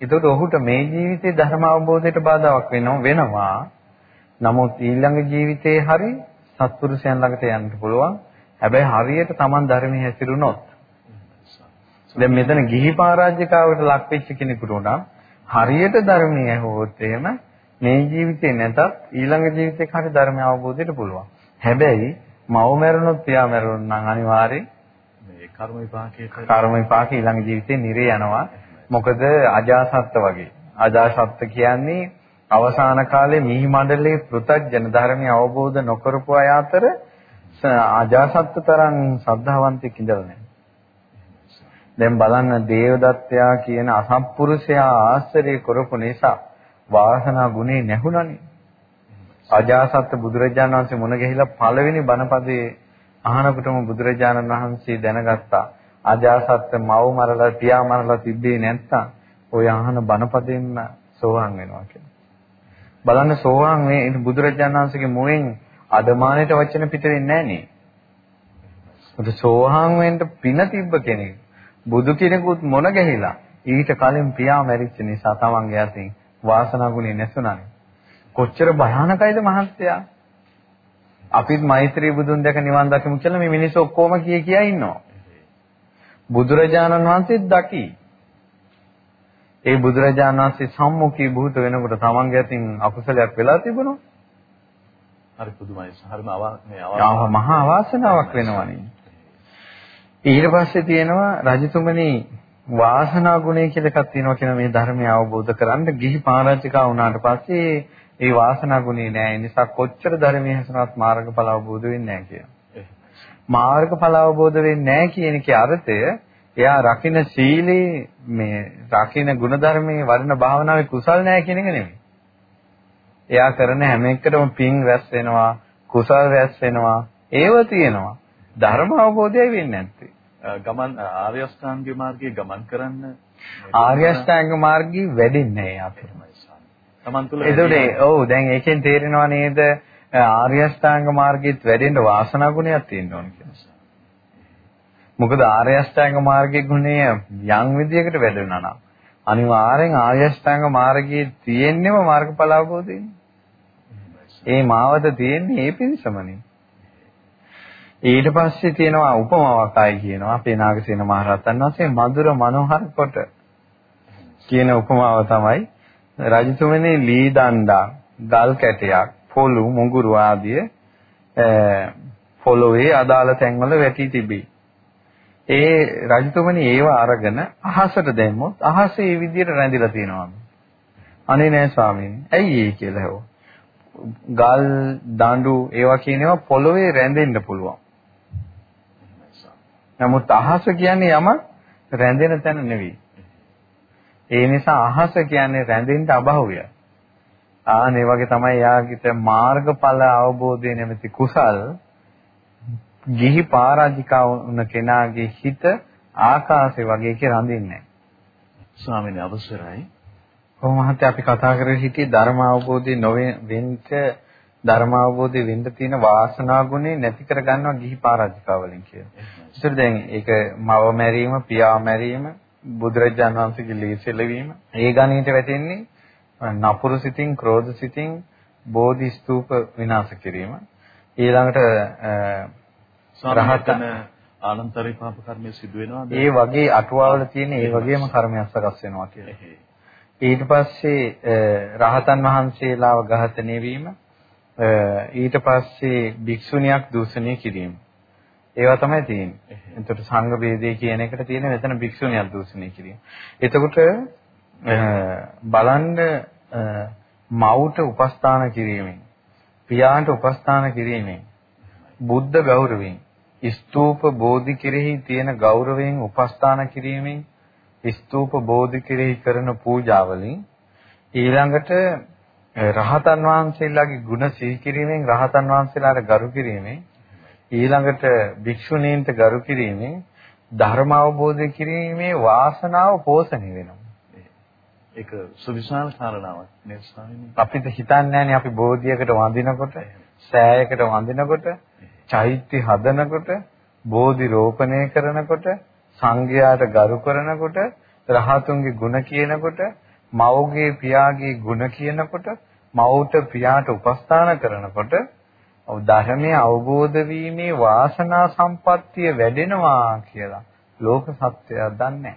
ඒතකොට ඔහුට මේ ජීවිතේ ධර්ම අවබෝධයට බාධාවක් වෙනව වෙනවා. නමුත් ඊළඟ ජීවිතේ හරි සත්පුරුෂයන් ළඟට යන්න පුළුවන්. හැබැයි හරියට Taman ධර්මයේ හැසිරුණොත් දැන් මෙතන ගිහි පරාජිකාවට ලක් වෙච්ච කෙනෙකුට උනා හරියට ධර්මයේ ඇහුවොත් එහෙම මේ ජීවිතේ නැතත් ඊළඟ ජීවිතේ හරි ධර්ම අවබෝධයට පුළුවන්. හැබැයි මව මැරුණොත් පියා මැරුණොත් නම් අනිවාර්යෙන් මේ කර්ම විපාකයේ කර්ම විපාක ඊළඟ ජීවිතේ නිරේ යනවා. මොකද අජාසත්ත වගේ. අජාසත්ත කියන්නේ අවසාන කාලේ මිහි මණ්ඩලයේ පෘථග්ජන ධර්මය අවබෝධ නොකරපු අය අතර අජාසත්ත තරම් ශ්‍රද්ධාවන්තෙක් ඉඳලා නැහැ. දැන් බලන්න දේවදත්තයා කියන අසත්පුරුෂයා ආශ්‍රය කරපු නිසා වාසනා ගුණේ නැහුණනේ. අජාසත් බුදුරජාණන් වහන්සේ මුණ ගැහිලා පළවෙනි බණපදේ අහනකොටම බුදුරජාණන් වහන්සේ දැනගත්තා අජාසත් මව මරලා පියා මරලා තිබ්බේ නැත්තම් ඔය අහන බණපදෙන්න සෝවාන් වෙනවා කියලා. බලන්න සෝවාන් මේ බුදුරජාණන් වහන්සේගේ මුවෙන් අදමානයට වචන පිට වෙන්නේ නැහැ නේ. මොකද සෝවාන් වෙන්න පින තිබ්බ කෙනෙක් බුදු කෙනෙකුත් මොන ගැහිලා ඊට කලින් පියා මැරිච්ච නිසා තමන්ගේ අතින් වාසනා ගුණේ නැසුණානේ. කොච්චර භයානකයිද මහත්තයා? අපිත් මෛත්‍රී බුදුන් දැක නිවන් දකිමු කියලා මේ මිනිස්සු ඔක්කොම කිය කියා ඉන්නවා. බුදුරජාණන් වහන්සේත් දකි. ඒ බුදුරජාණන් වහන්සේ සම්මුඛී භූත වෙනකොට තමන්ගේ අතින් අකුසලයක් වෙලා තිබුණා. හරි පුදුමයි. හරිම අවා මහා වාසනාවක් වෙනවනේ. ඊට පස්සේ තියෙනවා රජතුමනි වාසනා ගුණය කියලා එකක් තියෙනවා කියන මේ ධර්මය අවබෝධ කරගන්න ගිහි පාරාජිකා වුණාට පස්සේ ඒ වාසනා ගුණේ නෑ. ඒ නිසා කොච්චර ධර්මයේ හැසනවත් මාර්ගඵල අවබෝධ වෙන්නේ නෑ කියන. මාර්ගඵල අවබෝධ වෙන්නේ නෑ කියන එකේ අර්ථය එයා රකින්න සීලේ මේ රකින්න ගුණධර්මයේ වර්ණ භාවනාවේ කුසල් නෑ කියන එක නෙමෙයි. එයා කරන හැම එකටම පින් රැස් වෙනවා, කුසල් රැස් වෙනවා, ඒව තියෙනවා. ධර්ම අවබෝධයයි වෙන්නේ නැත්තේ. ගමන් ආර්ය අෂ්ටාංග මාර්ගයේ ගමන් කරන්න ආර්ය අෂ්ටාංග මාර්ගي වැඩින්නේ අපිට. තමන් තුළ ඒතකොට ඔව් දැන් ඒකෙන් තේරෙනවා නේද ආර්ය අෂ්ටාංග මාර්ගෙත් වැඩෙන්න වාසනා ගුණයක් තියෙන්න ඕන කියලා. මොකද ආර්ය අෂ්ටාංග මාර්ගයේ ගුණය යම් විදියකට වැඩුණා නම් අනිවාර්යෙන් ආර්ය අෂ්ටාංග මාර්ගයේ තියෙන්නම මාර්ගඵල අවබෝධයනේ. ඒ මාවත තියෙන්නේ ඒ පිණසමනේ. ඊට පස්සේ තියෙනවා උපමාවක් ආයි කියනවා අපේ නාගසේන මහරහතන් වහන්සේ මధుර මනෝහර කොට කියන උපමාව තමයි රජතුමනි ලී දණ්ඩා ගල් කැටයක් පොළු මුගුරු ආදිය පොළොවේ අදාළ තැන්වල වැටි තිබේ. ඒ රජතුමනි ඒව අරගෙන අහසට දැම්මොත් අහසේ මේ විදිහට රැඳිලා තියෙනවා. අනේ නෑ ස්වාමීනි. ඇයි ඒ කියලා හෙවෝ. ගල් දඬු ඒවා කියන ඒවා පොළොවේ රැඳෙන්න පුළුවන්. නමුත් අහස කියන්නේ යම රැඳෙන තැන නෙවෙයි. ඒ නිසා අහස කියන්නේ රැඳෙන්න අභෞවිය. ආනේ වගේ තමයි යාගිට මාර්ගඵල අවබෝධය නැමැති කුසල් ගිහි පරාජිකා වුණ කෙනාගේ හිත ආකාශය වගේ කේ රඳින්නේ ස්වාමීන් අවසරයි. කොහොම මහත්තයා අපි කතා කරගෙන හිටියේ ධර්ම අවබෝධය නොවෙන්න ධර්ම අවබෝධය වෙන්න තියෙන වාසනා ගුණේ නැති කර ගන්නවා ගිහි පරාජිකා වලින් කියලා. ඒතර දැන් ඒක මව මැරීම, පියා මැරීම, බුදුරජාණන් වහන්සේගේ ලීසෙලවීම, ඒ ගණිතයට වැටෙන්නේ නපුරු සිතින්, ක්‍රෝධ සිතින් බෝධි ස්තූප විනාශ කිරීම. ඊළඟට රහතන ආනන්තරී පාප කර්මය සිදු වෙනවාද? ඒ වගේ අටුවාවල තියෙන ඒ වගේම කර්මයක් සකස් වෙනවා කියලා. ඊට පස්සේ රහතන් වහන්සේලාව ඝාතනය වීම ඊට පස්සේ භික්ෂුණියක් දූෂණය කිරීම. ඒවා තමයි තියෙන්නේ. එතකොට සංඝ ભેදේ කියන එකට තියෙන මෙතන භික්ෂුණියක් දූෂණය කිරීම. එතකොට බලන්න මවුට උපස්ථාන කිරීමෙන් පියාට උපස්ථාන කිරීමෙන් බුද්ධ ගෞරවයෙන් ස්තූප බෝධි කෙරෙහි තියෙන ගෞරවයෙන් උපස්ථාන කිරීමෙන් ස්තූප බෝධි කෙරෙහි කරන පූජාවලින් ඊළඟට රහතන් වහන්සේලාගේ ගුණ සිහි කිරීමෙන් රහතන් වහන්සේලාට ගරු කිරීමෙන් ඊළඟට භික්ෂුණීන්ට ගරු කිරීමෙන් ධර්ම අවබෝධ කිරීමේ වාසනාව පෝෂණය වෙනවා. ඒක සුවිශාල කාරණාවක් නේද ස්වාමීනි? අපිට හිතන්නේ නැහැනේ අපි බෝධියකට වඳිනකොට, සෑයකට වඳිනකොට, චෛත්‍ය හදනකොට, බෝධි රෝපණය කරනකොට, සංඝයාට ගරු කරනකොට, රහතුන්ගේ ගුණ කියනකොට, මව්ගේ පියාගේ ගුණ කියනකොට, මව්ට පියාට උපස්ථාන කරනකොට ධර්මයේ අවබෝධ වීමේ වාසනා සම්පත්තිය වැඩෙනවා කියලා. ලෝක සත්‍යය දන්නේ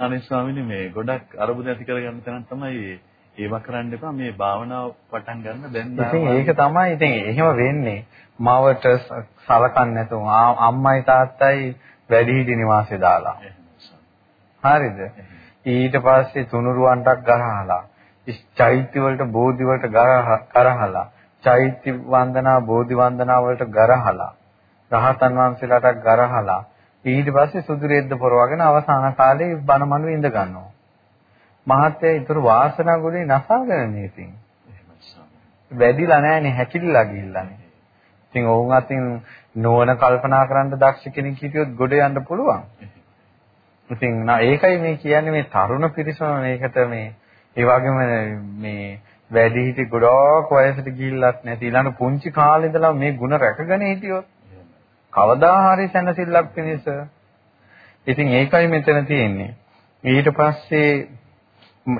අනේ ස්වාමීනි මේ ගොඩක් අරුබුද ඇති කරගන්න තැන තමයි ඒව කරන්න එපා මේ භාවනාව පටන් ගන්න. දැන් ඉතින් ඒක තමයි ඉතින් එහෙම වෙන්නේ. මවට සලකන්නේ නැතුව අම්මයි තාත්තයි වැඩිහිටි නිවාසේ දාලා. හරිද? ඊට පස්සේ තුනුරුවන්ටක් ගරහලා චෛත්‍ය වලට බෝධි වලට ගරහලා චෛත්‍ය වන්දනා බෝධි වන්දනා වලට ගරහලා රහතන් වහන්සේලාට ගරහලා ඊට පස්සේ සුදු රෙද්ද පොරවගෙන අවසාන කාලේ බණමනු ඉඳ ගන්නවා. මහත්ය ඊතර වාසනා ගුණේ නසාගෙන ඉතින්. වැඩිලා නැහැනේ හැකිලිලා ගිහිල්ලානේ. ඉතින් ඔවුන් අතින් නොවන කල්පනා කරන්න දක්ෂ කෙනෙක් හිටියොත් ගොඩ යන්න පුළුවන්. ඉතින් ඒකයි මේ කියන්නේ මේ තරුණ පිරිසම මේකට මේ ඒ වගේම මේ වැඩි හිටි ගොඩක් වයසට ගිහිල්ලත් නැති ඊළඟ පුංචි කාලේ ඉඳලා මේ ಗುಣ රැකගෙන හිටියොත් කවදා හරි සැනසෙල්ලක් පිණිස. ඉතින් ඒකයි මෙතන තියෙන්නේ. ඊට පස්සේ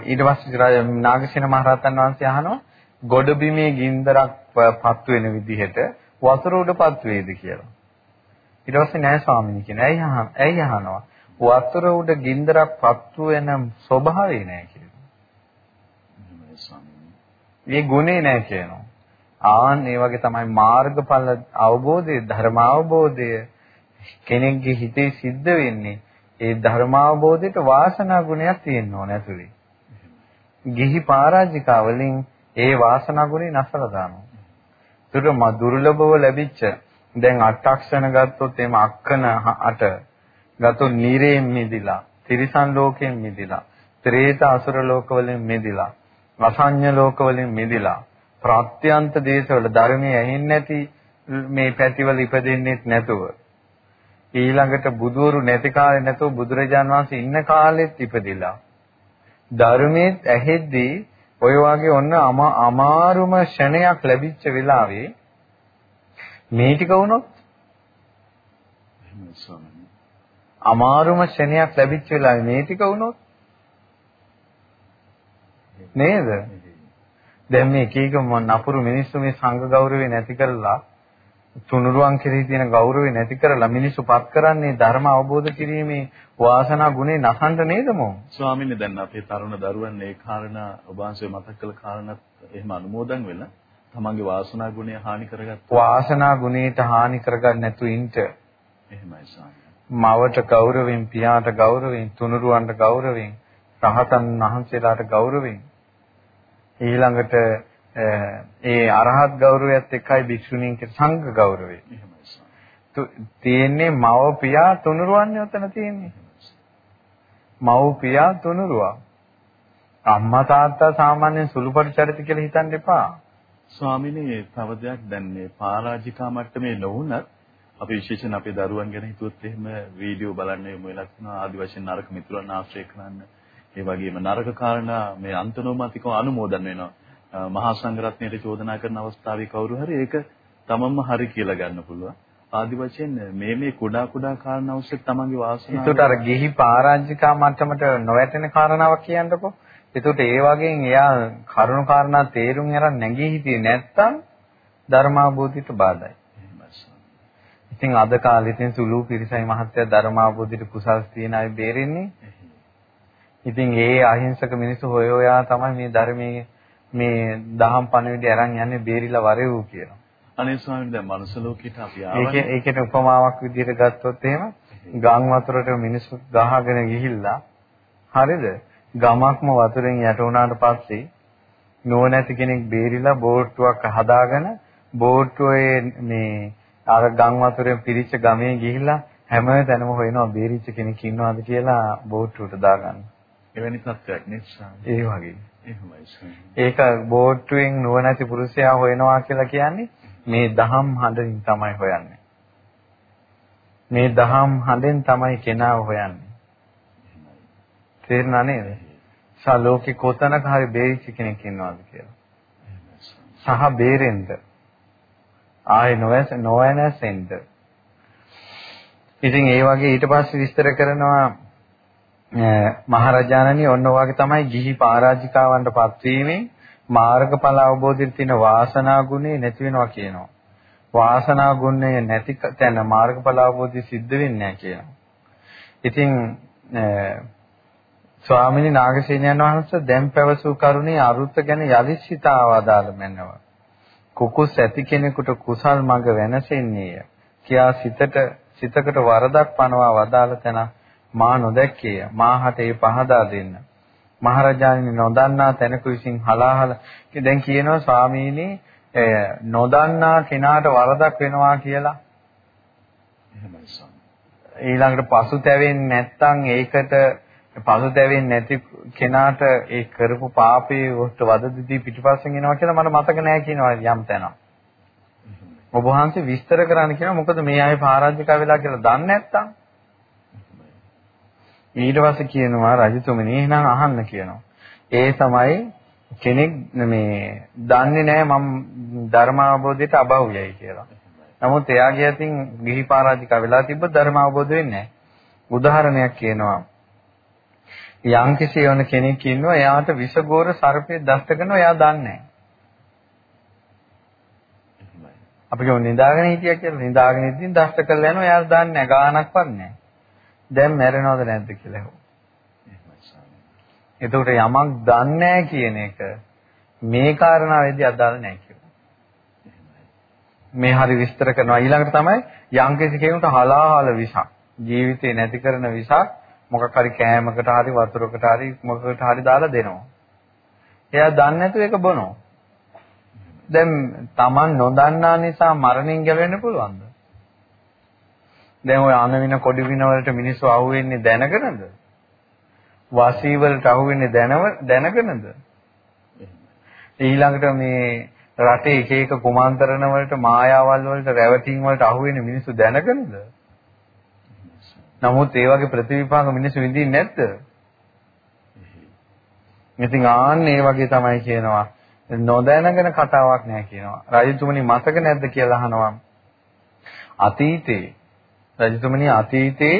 ඊට පස්සේ නාගසේන මහරහතන් වහන්සේ අහනවා ගොඩබිමේ ගින්දරක් පත් වෙන විදිහට වතුර උඩපත් වේද කියලා. ඊට පස්සේ නෑ ස්වාමීනි කියන. ඇයි අහන? ඇයි අහනවා? වතුර උඩ ගින්දරක් පත් වෙන ස්වභාවය නෑ කියලා. මේ ගුණේ නෑ කියනවා. ආන් ඒ වගේ තමයි මාර්ගඵල අවබෝධය ධර්ම අවබෝධය කෙනෙක්ගේ හිතේ සිද්ධ වෙන්නේ ඒ ධර්ම අවබෝධයට වාසනා ගුණයක් තියෙන්න ඕන ඇතුලේ. ගිහි පරාජිකා වලින් ඒ වාසනා ගුණේ නැසලා දානවා. ඒතර දුර්ලභව ලැබිච්ච දැන් අට්ඨක්ෂණ ගත්තොත් එම අක්කන අට ගත්තොත් නිරේන් මිදිලා, තිරිසන් ලෝකයෙන් මිදිලා, ත්‍රේත අසුර ලෝක වලින් මිදිලා, අසඤ්ඤ ලෝක වලින් මිදිලා ප්‍රත්‍යන්ත දේශවල ධර්මයේ ඇහෙන්නේ නැති මේ පැතිවල ඉපදෙන්නෙත් නැතුව. ඊළඟට බුදවරු නැති කාලේ නැතුව බුදුරජාන් වහන්සේ ඉන්න කාලෙත් ඉපදිලා. ධර්මයේ ඇහෙද්දී ඔය වගේ ඔන්න අමාරුම ෂණයක් ලැබිච්ච වෙලාවේ මේ ටික වුණොත් අමාරුම ෂණයක් ලැබිච්ච වෙලාවේ මේ ටික වුණොත් නේද දැන් මේ එක එක නපුරු මිනිස්සු මේ සංඝ ගෞරවය නැති කරලා තුනුරුවන් කෙරෙහි තියෙන ගෞරවය නැති කරලා මිනිස්සු පත් කරන්නේ ධර්ම අවබෝධ කිරීමේ වාසනා ගුණේ නසන්න නේද මො? ස්වාමීනි දැන් අපේ තරුණ දරුවන් ඒ කාරණා ඔබ වහන්සේ මතක් කළ කාරණාත් එහෙම අනුමෝදන් වෙලා තමන්ගේ වාසනා ගුණය හානි කරගත්ත වාසනා ගුණයට හානි කරගන්න නැතු ඉන්න එහෙමයි ස්වාමී. මවට ගෞරවයෙන් පියාට ගෞරවයෙන් තුනුරුවන්ට ගෞරවයෙන් රහතන් වහන්සේලාට ගෞරවයෙන් ඊළඟට ඒ අරහත් ගෞරවයත් එක්කයි භික්ෂුණීන්ගේ සංඝ ගෞරවය. තියෙන්නේ මව පියා තුනුරුවන්නේ උතන තියෙන්නේ. මව පියා තුනුරුවා. අම්මා තාත්තා සාමාන්‍යයෙන් සුළුපටු චරිත කියලා හිතන්න එපා. ස්වාමිනේ තව දෙයක් දැන් මේ පරාජිකා මට්ටමේ නොවුනත් අපි විශේෂයෙන් අපේ දරුවන් ගැන හිතුවොත් එහෙම වීඩියෝ බලන්න යමු වෙලක් තියෙනවා ආදි වශයෙන් නරක මිතුරන් ආශ්‍රය කරන්න. ඒ වගේම නරක කාරණා මේ අන්තනෝමතිකව අනුමෝදන් වෙනවා. මහා සංඝරත්නයට චෝදනා කරන අවස්ථාවේ කවුරු හරි ඒක තමන්ම හරි කියලා ගන්න පුළුවන්. ආදි වශයෙන් මේ මේ කුඩා කුඩා කාරණා ඔස්සේ තමන්ගේ වාසනාව ඒකට අර ගිහි පරාජිකා මට්ටමට නොවැටෙන කාරණාවක් කියන්නකෝ. ඒකට ඒ වගේන් එයා කරුණු කාරණා තේරුම් අරන් නැගී හිටියේ නැත්තම් ධර්මාභූතියට බාධායි. ඉතින් අද කාලේ ඉතින් සුළු පිරිසයි මහත්ය ධර්මාභූතියට කුසල් තියන අය බේරෙන්නේ. ඉතින් ඒ අහිංසක මිනිස්සු හොය හොයා තමයි මේ ධර්මයේ මේ දහම් පණවිඩය අරන් යන්නේ බේරිලා වරෙව් කියලා. අනේ ස්වාමීන් දැන් මනුස්ස ලෝකෙට අපි ආවනේ. ඒක උපමාවක් විදිහට ගත්තොත් එහෙම ගම් වතුරට මිනිස්සු ගහගෙන ගිහිල්ලා හරිද? ගමක්ම වතුරෙන් යට වුණාට පස්සේ නෝනැති කෙනෙක් බේරිලා බෝට්ටුවක් හදාගෙන බෝට්ටුවේ මේ අර ගම් වතුරෙන් පිරිච්ච ගමේ ගිහිල්ලා හැම තැනම හොයනවා බේරිච්ච කෙනෙක් ඉන්නවද කියලා බෝට්ටුවට දාගන්න. එවැනි තත්ත්වයක් නේ ඒ වගේ. එහෙමයි ඒක බෝට්ටුවෙන් නුවණැති පුරුෂයා හොයනවා කියලා කියන්නේ මේ දහම් හඬින් තමයි හොයන්නේ. මේ දහම් හඬෙන් තමයි කෙනාව හොයන්නේ. තේරුණා නේද? සලෝකේ කොතනක හරි බේරිච්ච කෙනෙක් ඉන්නවද කියලා. සහ බේරෙන්න. ආයේ නොවැස නොවැනසෙන්න. ඉතින් ඒ වගේ ඊට පස්සේ විස්තර කරනවා මහරජාණනි ඔන්න ඔයගේ තමයි ගිහි පරාජිකාවන්ට පත්වීමෙන් මාර්ගඵල අවබෝධයට තියෙන වාසනා ගුණේ නැති වෙනවා කියනවා. වාසනා ගුණය නැති තැන මාර්ගඵල අවබෝධය සිද්ධ වෙන්නේ නැහැ කියනවා. ඉතින් ස්වාමිනී නාගසේනයන් වහන්සේ දැන් පැවසූ කරුණේ අරුත් ගැන යලිත් සිතාවදාළ මැනව. කුකුස් ඇති කෙනෙකුට කුසල් මඟ වෙනසෙන්නේය. කියා සිතට සිතකට වරදක් පනවා වදාළ තැන මා නොදැක්කේය. මාහට ඒ පහදා දෙන්න. මහරජාණන් නොදන්නා තැනක විසින් හලාහල දැන් කියනවා ස්වාමීනි නොදන්නා කෙනාට වරදක් වෙනවා කියලා. එහෙමයි ස්වාමී. ඊළඟට පසුතැවෙන්නේ නැත්නම් ඒකට පසුතැවෙන්නේ නැති කෙනාට ඒ කරපු පාපේ වලට වද දිදී පිටිපස්සෙන් එනවා කියලා මට මතක නෑ කියනවා යම් තැනක්. ඔබ වහන්සේ විස්තර කරන්න කියනවා මොකද මේ අය පරාජිකා වෙලා කියලා දන්නේ නැත්නම් ඊට පස්සේ කියනවා රජතුමනි එහෙනම් අහන්න කියනවා. ඒ තමයි කෙනෙක් මේ දන්නේ නැහැ මම ධර්ම අවබෝධයට අභව්‍යයි කියලා. නමුත් එයාගේ අතින් ගිහි පරාජිකා වෙලා තිබ්බ ධර්ම අවබෝධ වෙන්නේ නැහැ. උදාහරණයක් කියනවා. යම් කිසි යන කෙනෙක් ඉන්නවා එයාට විසගෝර සර්පේ දෂ්ට කරනවා එයා දන්නේ නැහැ. අපි කියමු නිදාගෙන හිටියා කියලා නිදාගෙන ඉඳින් දෂ්ට කරලා යනවා එයා දන්නේ නැහැ ගානක්වත් නැහැ. දැන් මැරෙනවද නැද්ද කියලා හෙව්වා. එතකොට යමක් දන්නේ කියන එක මේ කාරණාවේදී අදාළ නැහැ කියලා. මේ හරි විස්තර කරනවා ඊළඟට තමයි යම් කෙනෙකුට හලාහල විසක් ජීවිතේ නැති කරන විසක් මොකක් හරි කෑමකට හරි වතුරකට හරි මොකකට හරි දාලා දෙනවා. එයා දන්නේ නැතුව ඒක බොනවා. දැන් Taman නොදන්නා නිසා මරණින් ගැලවෙන්න පුළුවන්ද? දැන් ওই අනවින කොඩි වින වලට මිනිස්සු අහුවෙන්නේ දැනගෙනද? වාසී වලට අහුවෙන්නේ දැනව දැනගෙනද? ඊළඟට මේ රටේ එක එක කුමාන්තරණ වලට මායාවල් වලට රැවටීම් වලට අහුවෙන්නේ මිනිස්සු දැනගෙනද? නමුත් ඒ වගේ ප්‍රතිවිපාක මිනිස්සු විඳින්නේ නැද්ද? ඉතින් ආන්න ඒ වගේ තමයි කියනවා. නොදැනගෙන කතාවක් නෑ කියනවා. රජතුමනි මතක නැද්ද කියලා අහනවා. අතීතේ රජතුමනි අතීතේ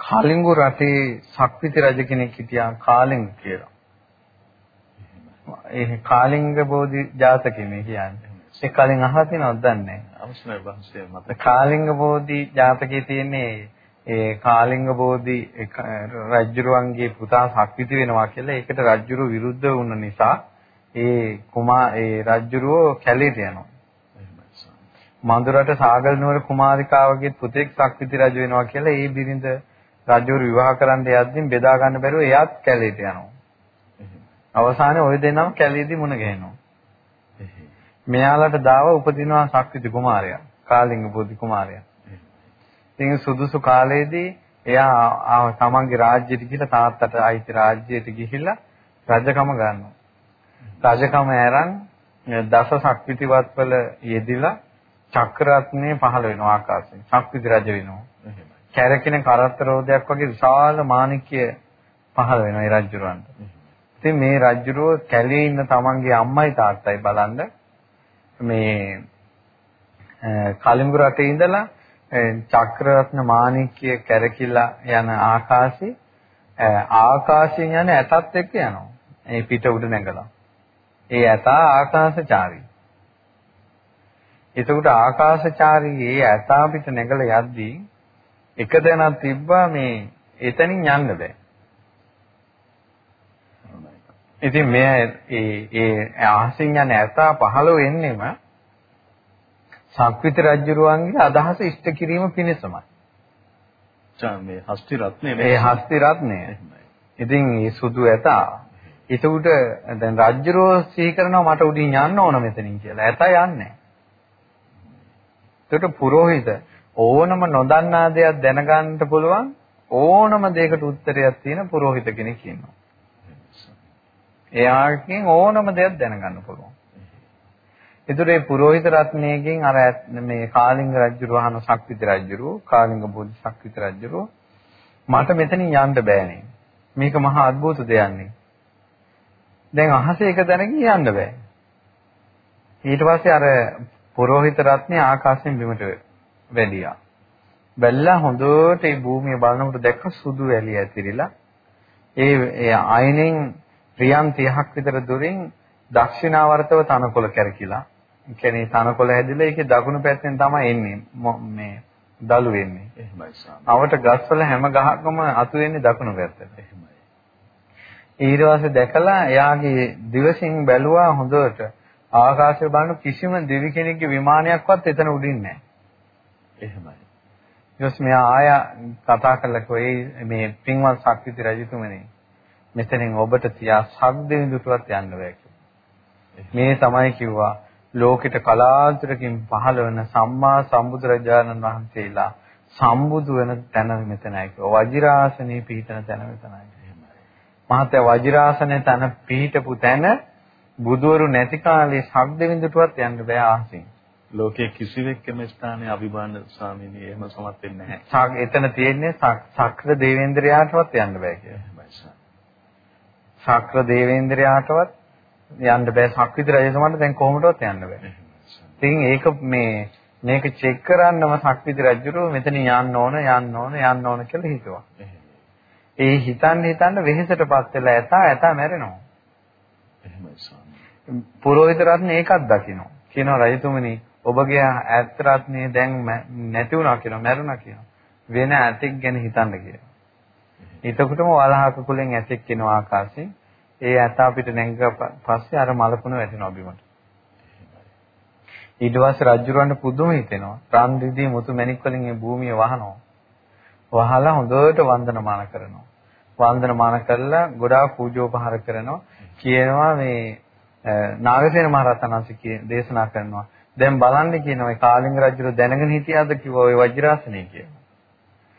කාලිංගු රටේ ශක්තිති රජ කෙනෙක් හිටියා කාලිංග කියලා. ඒ කාලිංග බෝධි ජාතකෙ මේ කියන්නේ. ඒ කලින් අහලා තියෙනවද දන්නේ නැහැ. අවශ්‍යයි බහසේ මත. කාලිංග බෝධි ජාතකයේ තියෙන්නේ ඒ කාලිංග බෝධි රජුරුවන්ගේ පුතා ශක්තිති වෙනවා කියලා ඒකට රජුරු විරුද්ධ වුණ නිසා ඒ කුමා ඒ රජුරෝ කැලේට යනවා. මඳුරට සාගල නුවර කුමාරිකාවගේ පුතෙක් සක්විති රජ වෙනවා කියලා ඒ බිරිඳ රජුරු විවාහ කරන්න යද්දී බෙදා ගන්න බැරුව එයාත් කැලේට යනවා. අවසානයේ ওই දෙන්නම කැලේදී මුණ ගැහෙනවා. මෙයාලට දාව උපදිනවා ශක්තිති කුමාරයා. කාලිංග බුද්ධ කුමාරයා. ඉතින් සුදුසු කාලයේදී එයා තමන්ගේ රාජ්‍යයට ගිහිල්ලා තාත්තට අයිති රාජ්‍යයට ගිහිල්ලා රජකම ගන්නවා. රජකම ඇරන් දස ශක්තිවත් වල යෙදිලා චක්‍රරත්නේ පහළ වෙනවා ආකාශයෙන්. ශක්තිති රජ වෙනවා. කැරකින කරත්ත රෝදයක් වගේ විශාල මාණික්‍ය පහළ වෙනවා ඒ රජුරවන්ට. ඉතින් මේ රජුරෝ කැලේ ඉන්න තමන්ගේ අම්මයි තාත්තයි බලන්න මේ කලිමුග රටේ ඉඳලා චක්‍රරත්න මාණික්‍ය කැරකිලා යන ආකාශේ ආකාශයෙන් යන ඇතත් එක්ක යනවා. ඒ පිට උඩ නැගලා. ඒ ඇතා ආකාශචාරී. එතකොට ආකාශචාරී ඒ ඇතා පිට නැගලා යද්දී එක දැනක් තිබ්බා මේ එතනින් යන්න බෑ. ඉතින් මේ ඒ ඒ අහසින් යන ඇතා පහළ වෙන්නෙම සක්විති රජුරුවන්ගේ අදහස ඉෂ්ට කිරීම පිණිසමයි. මේ හස්ති රත්නේ මේ හස්ති රත්නය. ඉතින් මේ සුදු ඇතා එතකොට දැන් රජුරෝ සිහි කරනවා මට උඩින් යන්න ඕන මෙතනින් කියලා. ඇතා යන්නේ. ඒකට පුරোহিත ඕනම නොදන්නා දෙයක් දැනගන්න පුළුවන් ඕනම දෙයකට උත්තරයක් තියෙන පුරোহিত කෙනෙක් ඉන්නවා. එයාගෙන් ඕනම දෙයක් දැනගන්න පුළුවන්. ඒතර මේ පුරোহিত රත්නයකින් අර මේ කාලිංග රජු වහන ශක්තිති රජු කාලිංග බෝධි ශක්තිති රජු මට මෙතනින් යන්න බෑනේ. මේක මහා අద్భుත දෙයක් නේ. දැන් අහසේ එක දැනගිය යන්න බෑ. ඊට පස්සේ අර පුරোহিত රත්නේ ආකාශයෙන් බිමට වැදියා. බැලලා හොඳට මේ භූමිය බලනකොට දැක්ක සුදු වැලිය ඇතිරිලා ඒ ඒ අයනෙන් රියන් 30ක් විතර දුරින් දක්ෂිනාවර්තව තනකොළ කැරකිලා කියන්නේ තනකොළ හැදිලා ඒකේ දකුණු පැත්තෙන් තමයි එන්නේ මේ දලු වෙන්නේ. එහෙමයි සාම. අවට ගස්වල හැම ගහකම අතු වෙන්නේ දකුණු පැත්තට. එහෙමයි. ඊට පස්සේ දැකලා එයාගේ දිවසින් බැලුවා හොඳට ආකාශය බලන කිසිම දෙවි කෙනෙක්ගේ විමානයක්වත් එතන උඩින් නැහැ. එහෙමයි. ඊට මෙයා ආය කතා කළා කොයි මේ පින්වත් ශක්තිති රජතුමනි මෙතනින් ඔබට තියා සද්දෙවිඳුටවත් යන්න බෑ මේ තමයි කිව්වා ලෝකෙට කලාතුරකින් පහළ වෙන සම්මා සම්බුදුරජාණන් වහන්සේලා සම්බුදු වෙන තැන මෙතනයි කිව්වා. වජිරාසනේ පිහිටන තැන මෙතනයි. මහත්ය වජිරාසනේ තැන පිහිටපු තැන බුදවරු නැති කාලේ ශබ්දවින්දුටවත් යන්න බෑ ආසින්. ලෝකයේ කිසිවෙක් එම ස්ථානයේ අභිමාන ස්වාමීනි එහෙම සමත් වෙන්නේ නැහැ. එතන තියෙන්නේ සක්‍ර දේවේන්ද්‍රයාටවත් යන්න බෑ කියලා. සක්‍ර දේවේන්ද්‍රයාටවත් යන්න බෑ ශක්විති රජතුමාට දැන් කොහොමදවත් යන්න බෑ. ඉතින් ඒක මේ මේක චෙක් කරන්නම ශක්විති රජුරු මෙතන යන්න ඕන යන්න ඕන යන්න ඕන කියලා හිතුවා. ඒ හිතන්න හිතන්න වෙහෙසටපත් වෙලා ඇතා ඇතා මැරෙනවා. එහෙමයි ස්වාමී. පුරোহিত රත්න ඒකක් දකිනවා. කියනවා රජතුමනි ඔබගේ ඇත් රත්නේ දැන් නැති වුණා කියලා මැරුණා කියනවා. වෙන ඇතෙක් ගැන හිතන්න කියලා. එතකොටම වලහක කුලෙන් ඇතෙක් එනවා ආකාශයෙන්. ඒ ඇත අපිට නැංග පස්සේ අර මලකුණ වැටෙනවා බිමට. ඊට පස්සේ රජුරවන්ට පුදුම හිතෙනවා. රන් දිදී මුතු මැණික් වලින් මේ භූමිය වහනවා. වහලා හොඳට වන්දනමාන කරනවා. වන්දනමාන කරලා ගොඩාක් පූජෝපහාර කරනවා. කියනවා මේ නාගසේන මහරහතන් වහන්සේ දේශනා කරනවා. දැන් බලන්න කියනවා ඒ කාලිංග රජුර දැනගෙන හිටියාද කිව්වා ওই වජිරාසනේ කියලා.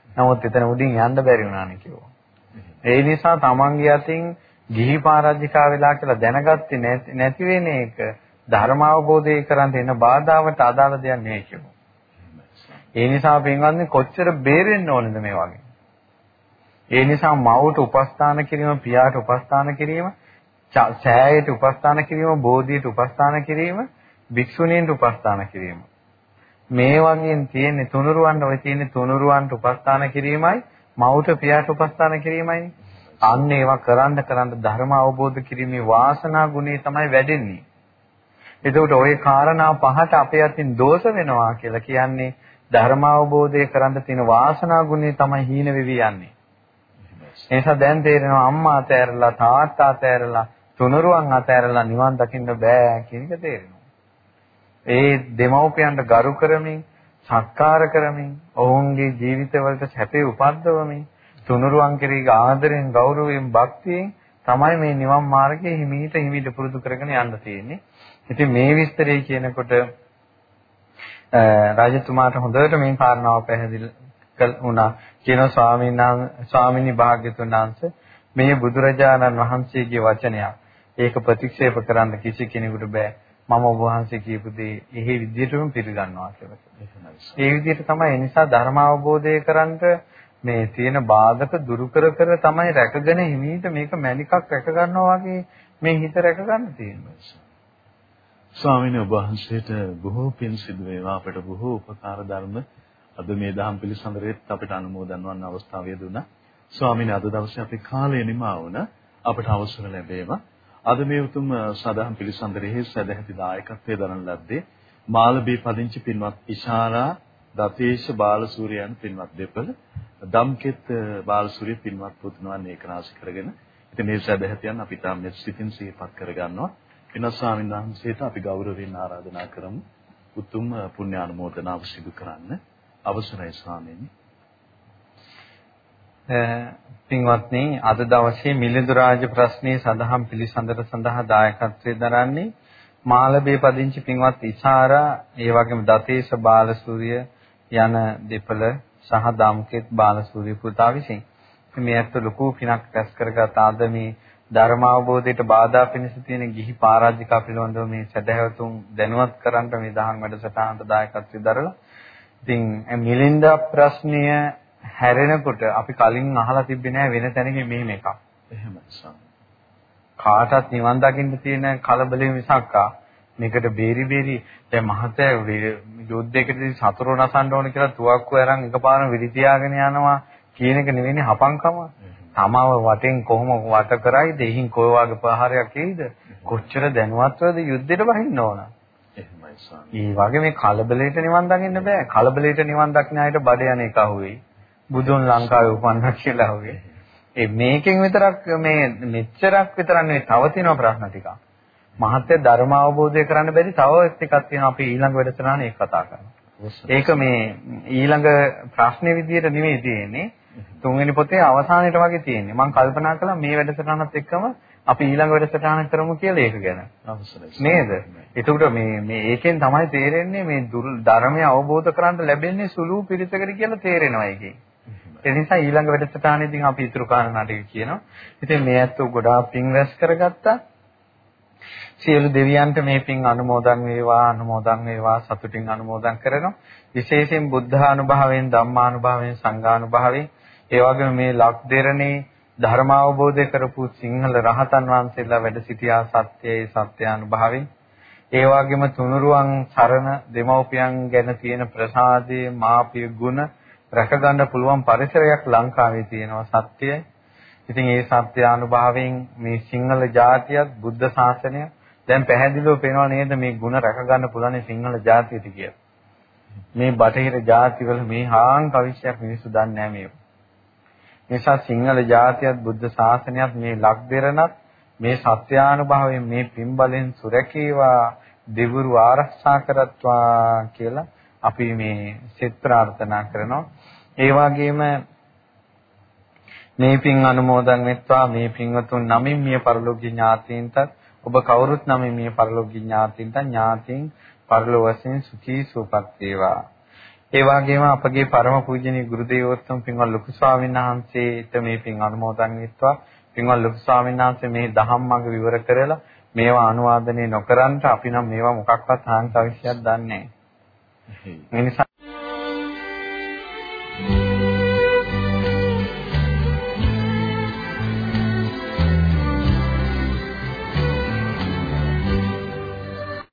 නමුත් එතන උඩින් යන්න බැරි වුණානේ කිව්වා. ඒ නිසා තමන්ගේ අතින් ගිහි පාරාජිකා වෙලා කියලා දැනගත්තේ නැති වෙන එක ධර්ම අවබෝධය කරන් දෙන බාධාවට අදාළ දෙයක් නෙවෙයි කියමු. ඒ නිසා පින්වත්නි කොච්චර බේරෙන්න ඕනද මේ වගේ. ඒ නිසා මව්ට උපස්ථාන කිරීම, පියාට උපස්ථාන කිරීම, සෑයට උපස්ථාන කිරීම, බෝධියට උපස්ථාන කිරීම, භික්ෂුණීන්ට උපස්ථාන කිරීම. මේ වගේන් තියෙන තුනුරුවන් ඔය තියෙන තුනුරුවන්ට උපස්ථාන කිරීමයි, මව්ට පියාට උපස්ථාන කිරීමයි. අන්න ඒවා කරන්න කරන්න ධර්ම අවබෝධ කිරීමේ වාසනා ගුණය තමයි වැඩෙන්නේ. එතකොට ওই කාරණා පහට අපේ අතින් දෝෂ වෙනවා කියලා කියන්නේ ධර්ම අවබෝධය කරන්න තියෙන වාසනා ගුණය තමයි හීන වෙවි යන්නේ. ඒ නිසා දැන් තේරෙනවා අම්මා අතෑරලා තාත්තා අතෑරලා තුනුරුවන් අතහැරලා නිවන් දකින්න බෑ කියන එක තේරෙනවා. ඒ දෙමව්පියන්ට ගරු කරමින්, සත්කාර කරමින්, ඔවුන්ගේ ජීවිතවලට සැපේ උපද්දවමින්, තුනුරුවන් කෙරෙහි ආදරෙන්, ගෞරවයෙන්, භක්තියෙන් තමයි මේ නිවන් මාර්ගයේ හිමීට හිමීට පුරුදු කරගෙන යන්න තියෙන්නේ. ඉතින් මේ විස්තරය කියනකොට රාජතුමාට හොඳට මේ කාරණාව පැහැදිලි වුණා. කියන ස්වාමීන් වහන්සේ ස්වාමිනී භාග්‍යතුන් වහන්සේ මේ බුදුරජාණන් වහන්සේගේ වචනයක්. ඒක ප්‍රතික්ෂේප කරන්න කිසි කෙනෙකුට බෑ. මම ඔබ වහන්සේ කියපු දේ එහි විදිහටම පිළිගන්නවා කියලා. ඒ විදිහට තමයි ඒ නිසා ධර්ම අවබෝධය කරන්ට මේ තියෙන බාධක දුරු කර කර තමයි රැකගෙන හිමීට මේක මැනිකක් රැක ගන්නවා වගේ මේ හිත රැක ගන්න තියෙනවා. ස්වාමීන් වහන්සේට බොහෝ පින් සිදු වේවා අපට බොහෝ උපකාර ධර්ම අද මේ දහම් පිළිසඳරෙත් අපිට අනුමෝදන් වන්න අවස්ථාව ලැබුණා. ස්වාමීන් අද දවසේ අපේ කාලය නිමා වුණා. අපට අවසර ලැබේවා. අද මේ උතුම් සදාම් පිළිසඳරෙහි සදැහැති දායකත්වයේ දරන ලද්දේ මාළබී පදිංචි පින්වත් ඉෂාරා දතේශ බාලසූරියන් පින්වත් දෙපළ දම්කෙත් බාලසූරිය පින්වත් පුතුණන් ඒකනාශ කරගෙන ඉතින් මේ සදැහැතියන් අපි තාම මෙත් සිතින් සිහිපත් කරගන්නවා. පින්වත් ස්වාමීන් වහන්සේට අපි ගෞරවයෙන් ආරාධනා කරමු. උතුම් පුණ්‍ය ආනුමෝදනාව සිදු කරන්න. අවසරයි ස්වාමීනි. පින්වත්නි අද දවසේ මිලිඳු රාජ ප්‍රශ්නයේ සඳහන් පිළිසඳර සඳහා දායකත්වයෙන් දරන්නේ මාළබේ පදිංචි පින්වත් ඉසාරා ඒ වගේම දතේශ බාලසූරිය යන දෙපළ සහ දම්කෙත් බාලසූරිය පුතා විසින්. මේ ඇත්ත ලොකු පිනක් රැස් කරගත් ආද මේ ධර්ම අවබෝධයට බාධා පිණිස තියෙන ගිහි පරාජිකා පිළිබඳව මේ සදහැවතුන් දැනුවත් කරන්න මේ දහම් වැඩසටහනට දායකත්වයෙන් දරලා. ඉතින් මිලින්දා ප්‍රශ්නය හැරෙනකොට අපි කලින් අහලා තිබ්බේ නෑ වෙන තැනකින් මෙහෙම එකක්. එහෙමයි කාටත් නිවන් දකින්න තියෙන කලබලෙ මිසක්කා මේකට බේරි බේරි දැන් මහතේ යුද්ධයකදී සතුරු නසන්න ඕන කියලා තුවක්කුව අරන් එකපාරම විදි තියාගෙන යනවා කියන එක නෙවෙයි හපංකම. තමාව වටෙන් කොහොම වට කරයිද? එහින් කොයි වගේ ප්‍රහාරයක් එයිද? කොච්චර දැනුවත්වද යුද්ධෙට බහින්න ඕන? එහෙමයි ස්වාමී. ඒ වගේ මේ කලබලයට නිවන් දකින්න බෑ. කලබලයට නිවන් දක්න අයට බඩ යන එක අහුවෙයි. බුදුන් ලංකාවේ උපන්නා කියලා වගේ. ඒ මේකෙන් විතරක් මේ මෙච්චරක් විතරක් නෙවෙයි තව තියෙනවා ප්‍රශ්න ටිකක්. මහත්ය ධර්ම අවබෝධය කරන්න බැරි තව එකක් තියෙනවා අපි ඊළඟ වැඩසටහනේ ඒක කතා කරනවා. ඒක මේ ඊළඟ ප්‍රශ්නේ විදියට නෙමෙයි තියෙන්නේ. තුන්වෙනි පොතේ අවසානයේට වගේ තියෙන්නේ. මම කල්පනා කළා මේ වැඩසටහනත් එක්කම අපි ඊළඟ වැඩසටහන කරමු කියලා ඒක ගැන. නේද? එතකොට මේ මේ ඒකෙන් තමයි තේරෙන්නේ මේ ධර්මය අවබෝධ කරගන්න ලැබෙන්නේ සුළු පිරිසකට කියලා තේරෙනවා ඒකේ. ඒ නිසා ඊළඟ වැඩසටහනේදී අපි ඊතුරු කාරණා ටික කියනවා. ඉතින් මේ ඇත්තෝ ගොඩාක් පින් රැස් කරගත්තා. සියලු දෙවියන්ට මේ පින් අනුමෝදන් වේවා අනුමෝදන් වේවා සතුටින් අනුමෝදන් කරනවා. විශේෂයෙන් බුද්ධ අනුභවයෙන් ධම්මානුභවයෙන් සංඝානුභවයෙන් ඒ වගේම මේ ලක් දෙරණේ ධර්ම අවබෝධය කරපු සිංහල රහතන් වහන්සේලා වැඩ සිටියා සත්‍යයේ සත්‍යානුභවයෙන් ඒ වගේම තුනුරුවන් සරණ දෙමව්පියන් ගැන තියෙන ප්‍රසාදයේ මාපිය ගුණ රැකගන්න පුළුවන් පරිසරයක් ලංකාවේ තියෙනවා සත්‍යයි. ඉතින් ඒ සත්‍ය අනුභවයෙන් මේ සිංහල ජාතියත් බුද්ධ ශාසනය දැන් පැහැදිලිව පේනවා නේද මේ ಗುಣ රැකගන්න පුළුවන් සිංහල ජාතියට කියලා. මේ බටහිර ජාතිවල මේ හාන් කවිශ්යක් මිනිස්සු දන්නේ නැහැ මේක. නිසා සිංහල ජාතියත් බුද්ධ ශාසනයත් මේ ලක්දෙරණත් මේ සත්‍යානුභවයෙන් මේ පින්බලෙන් සුරැකීවා දෙවිවරු ආරක්ෂා කරත්වා කියලා අපි මේ සෙත් ප්‍රාර්ථනා කරනවා. ඒ වගේම මේ පින් අනුමෝදන් වෙත්වා මේ පින්වතුන් නමින් මිය පරලෝකීය ඥාතීන්ට ඔබ කවුරුත් නමින් මිය පරලෝකීය ඥාතීන්ට ඥාතීන් පරලෝ වශයෙන් සුඛී සුවපත් වේවා. ඒ වගේම අපගේ පරම පූජනීය ගුරු දේවෝත්තම පින්වත් ලොකු ස්වාමීන් වහන්සේට මේ පින් අනුමෝදන් වෙත්වා. පින්වත් ලොකු ස්වාමීන් වහන්සේ මේ දහම් මඟ විවර කරලා මේවා අනුවාදනය නොකරන්ට අපි නම් මේවා මොකක්වත් හාන්ත අවශ්‍යයක් දන්නේ නැහැ.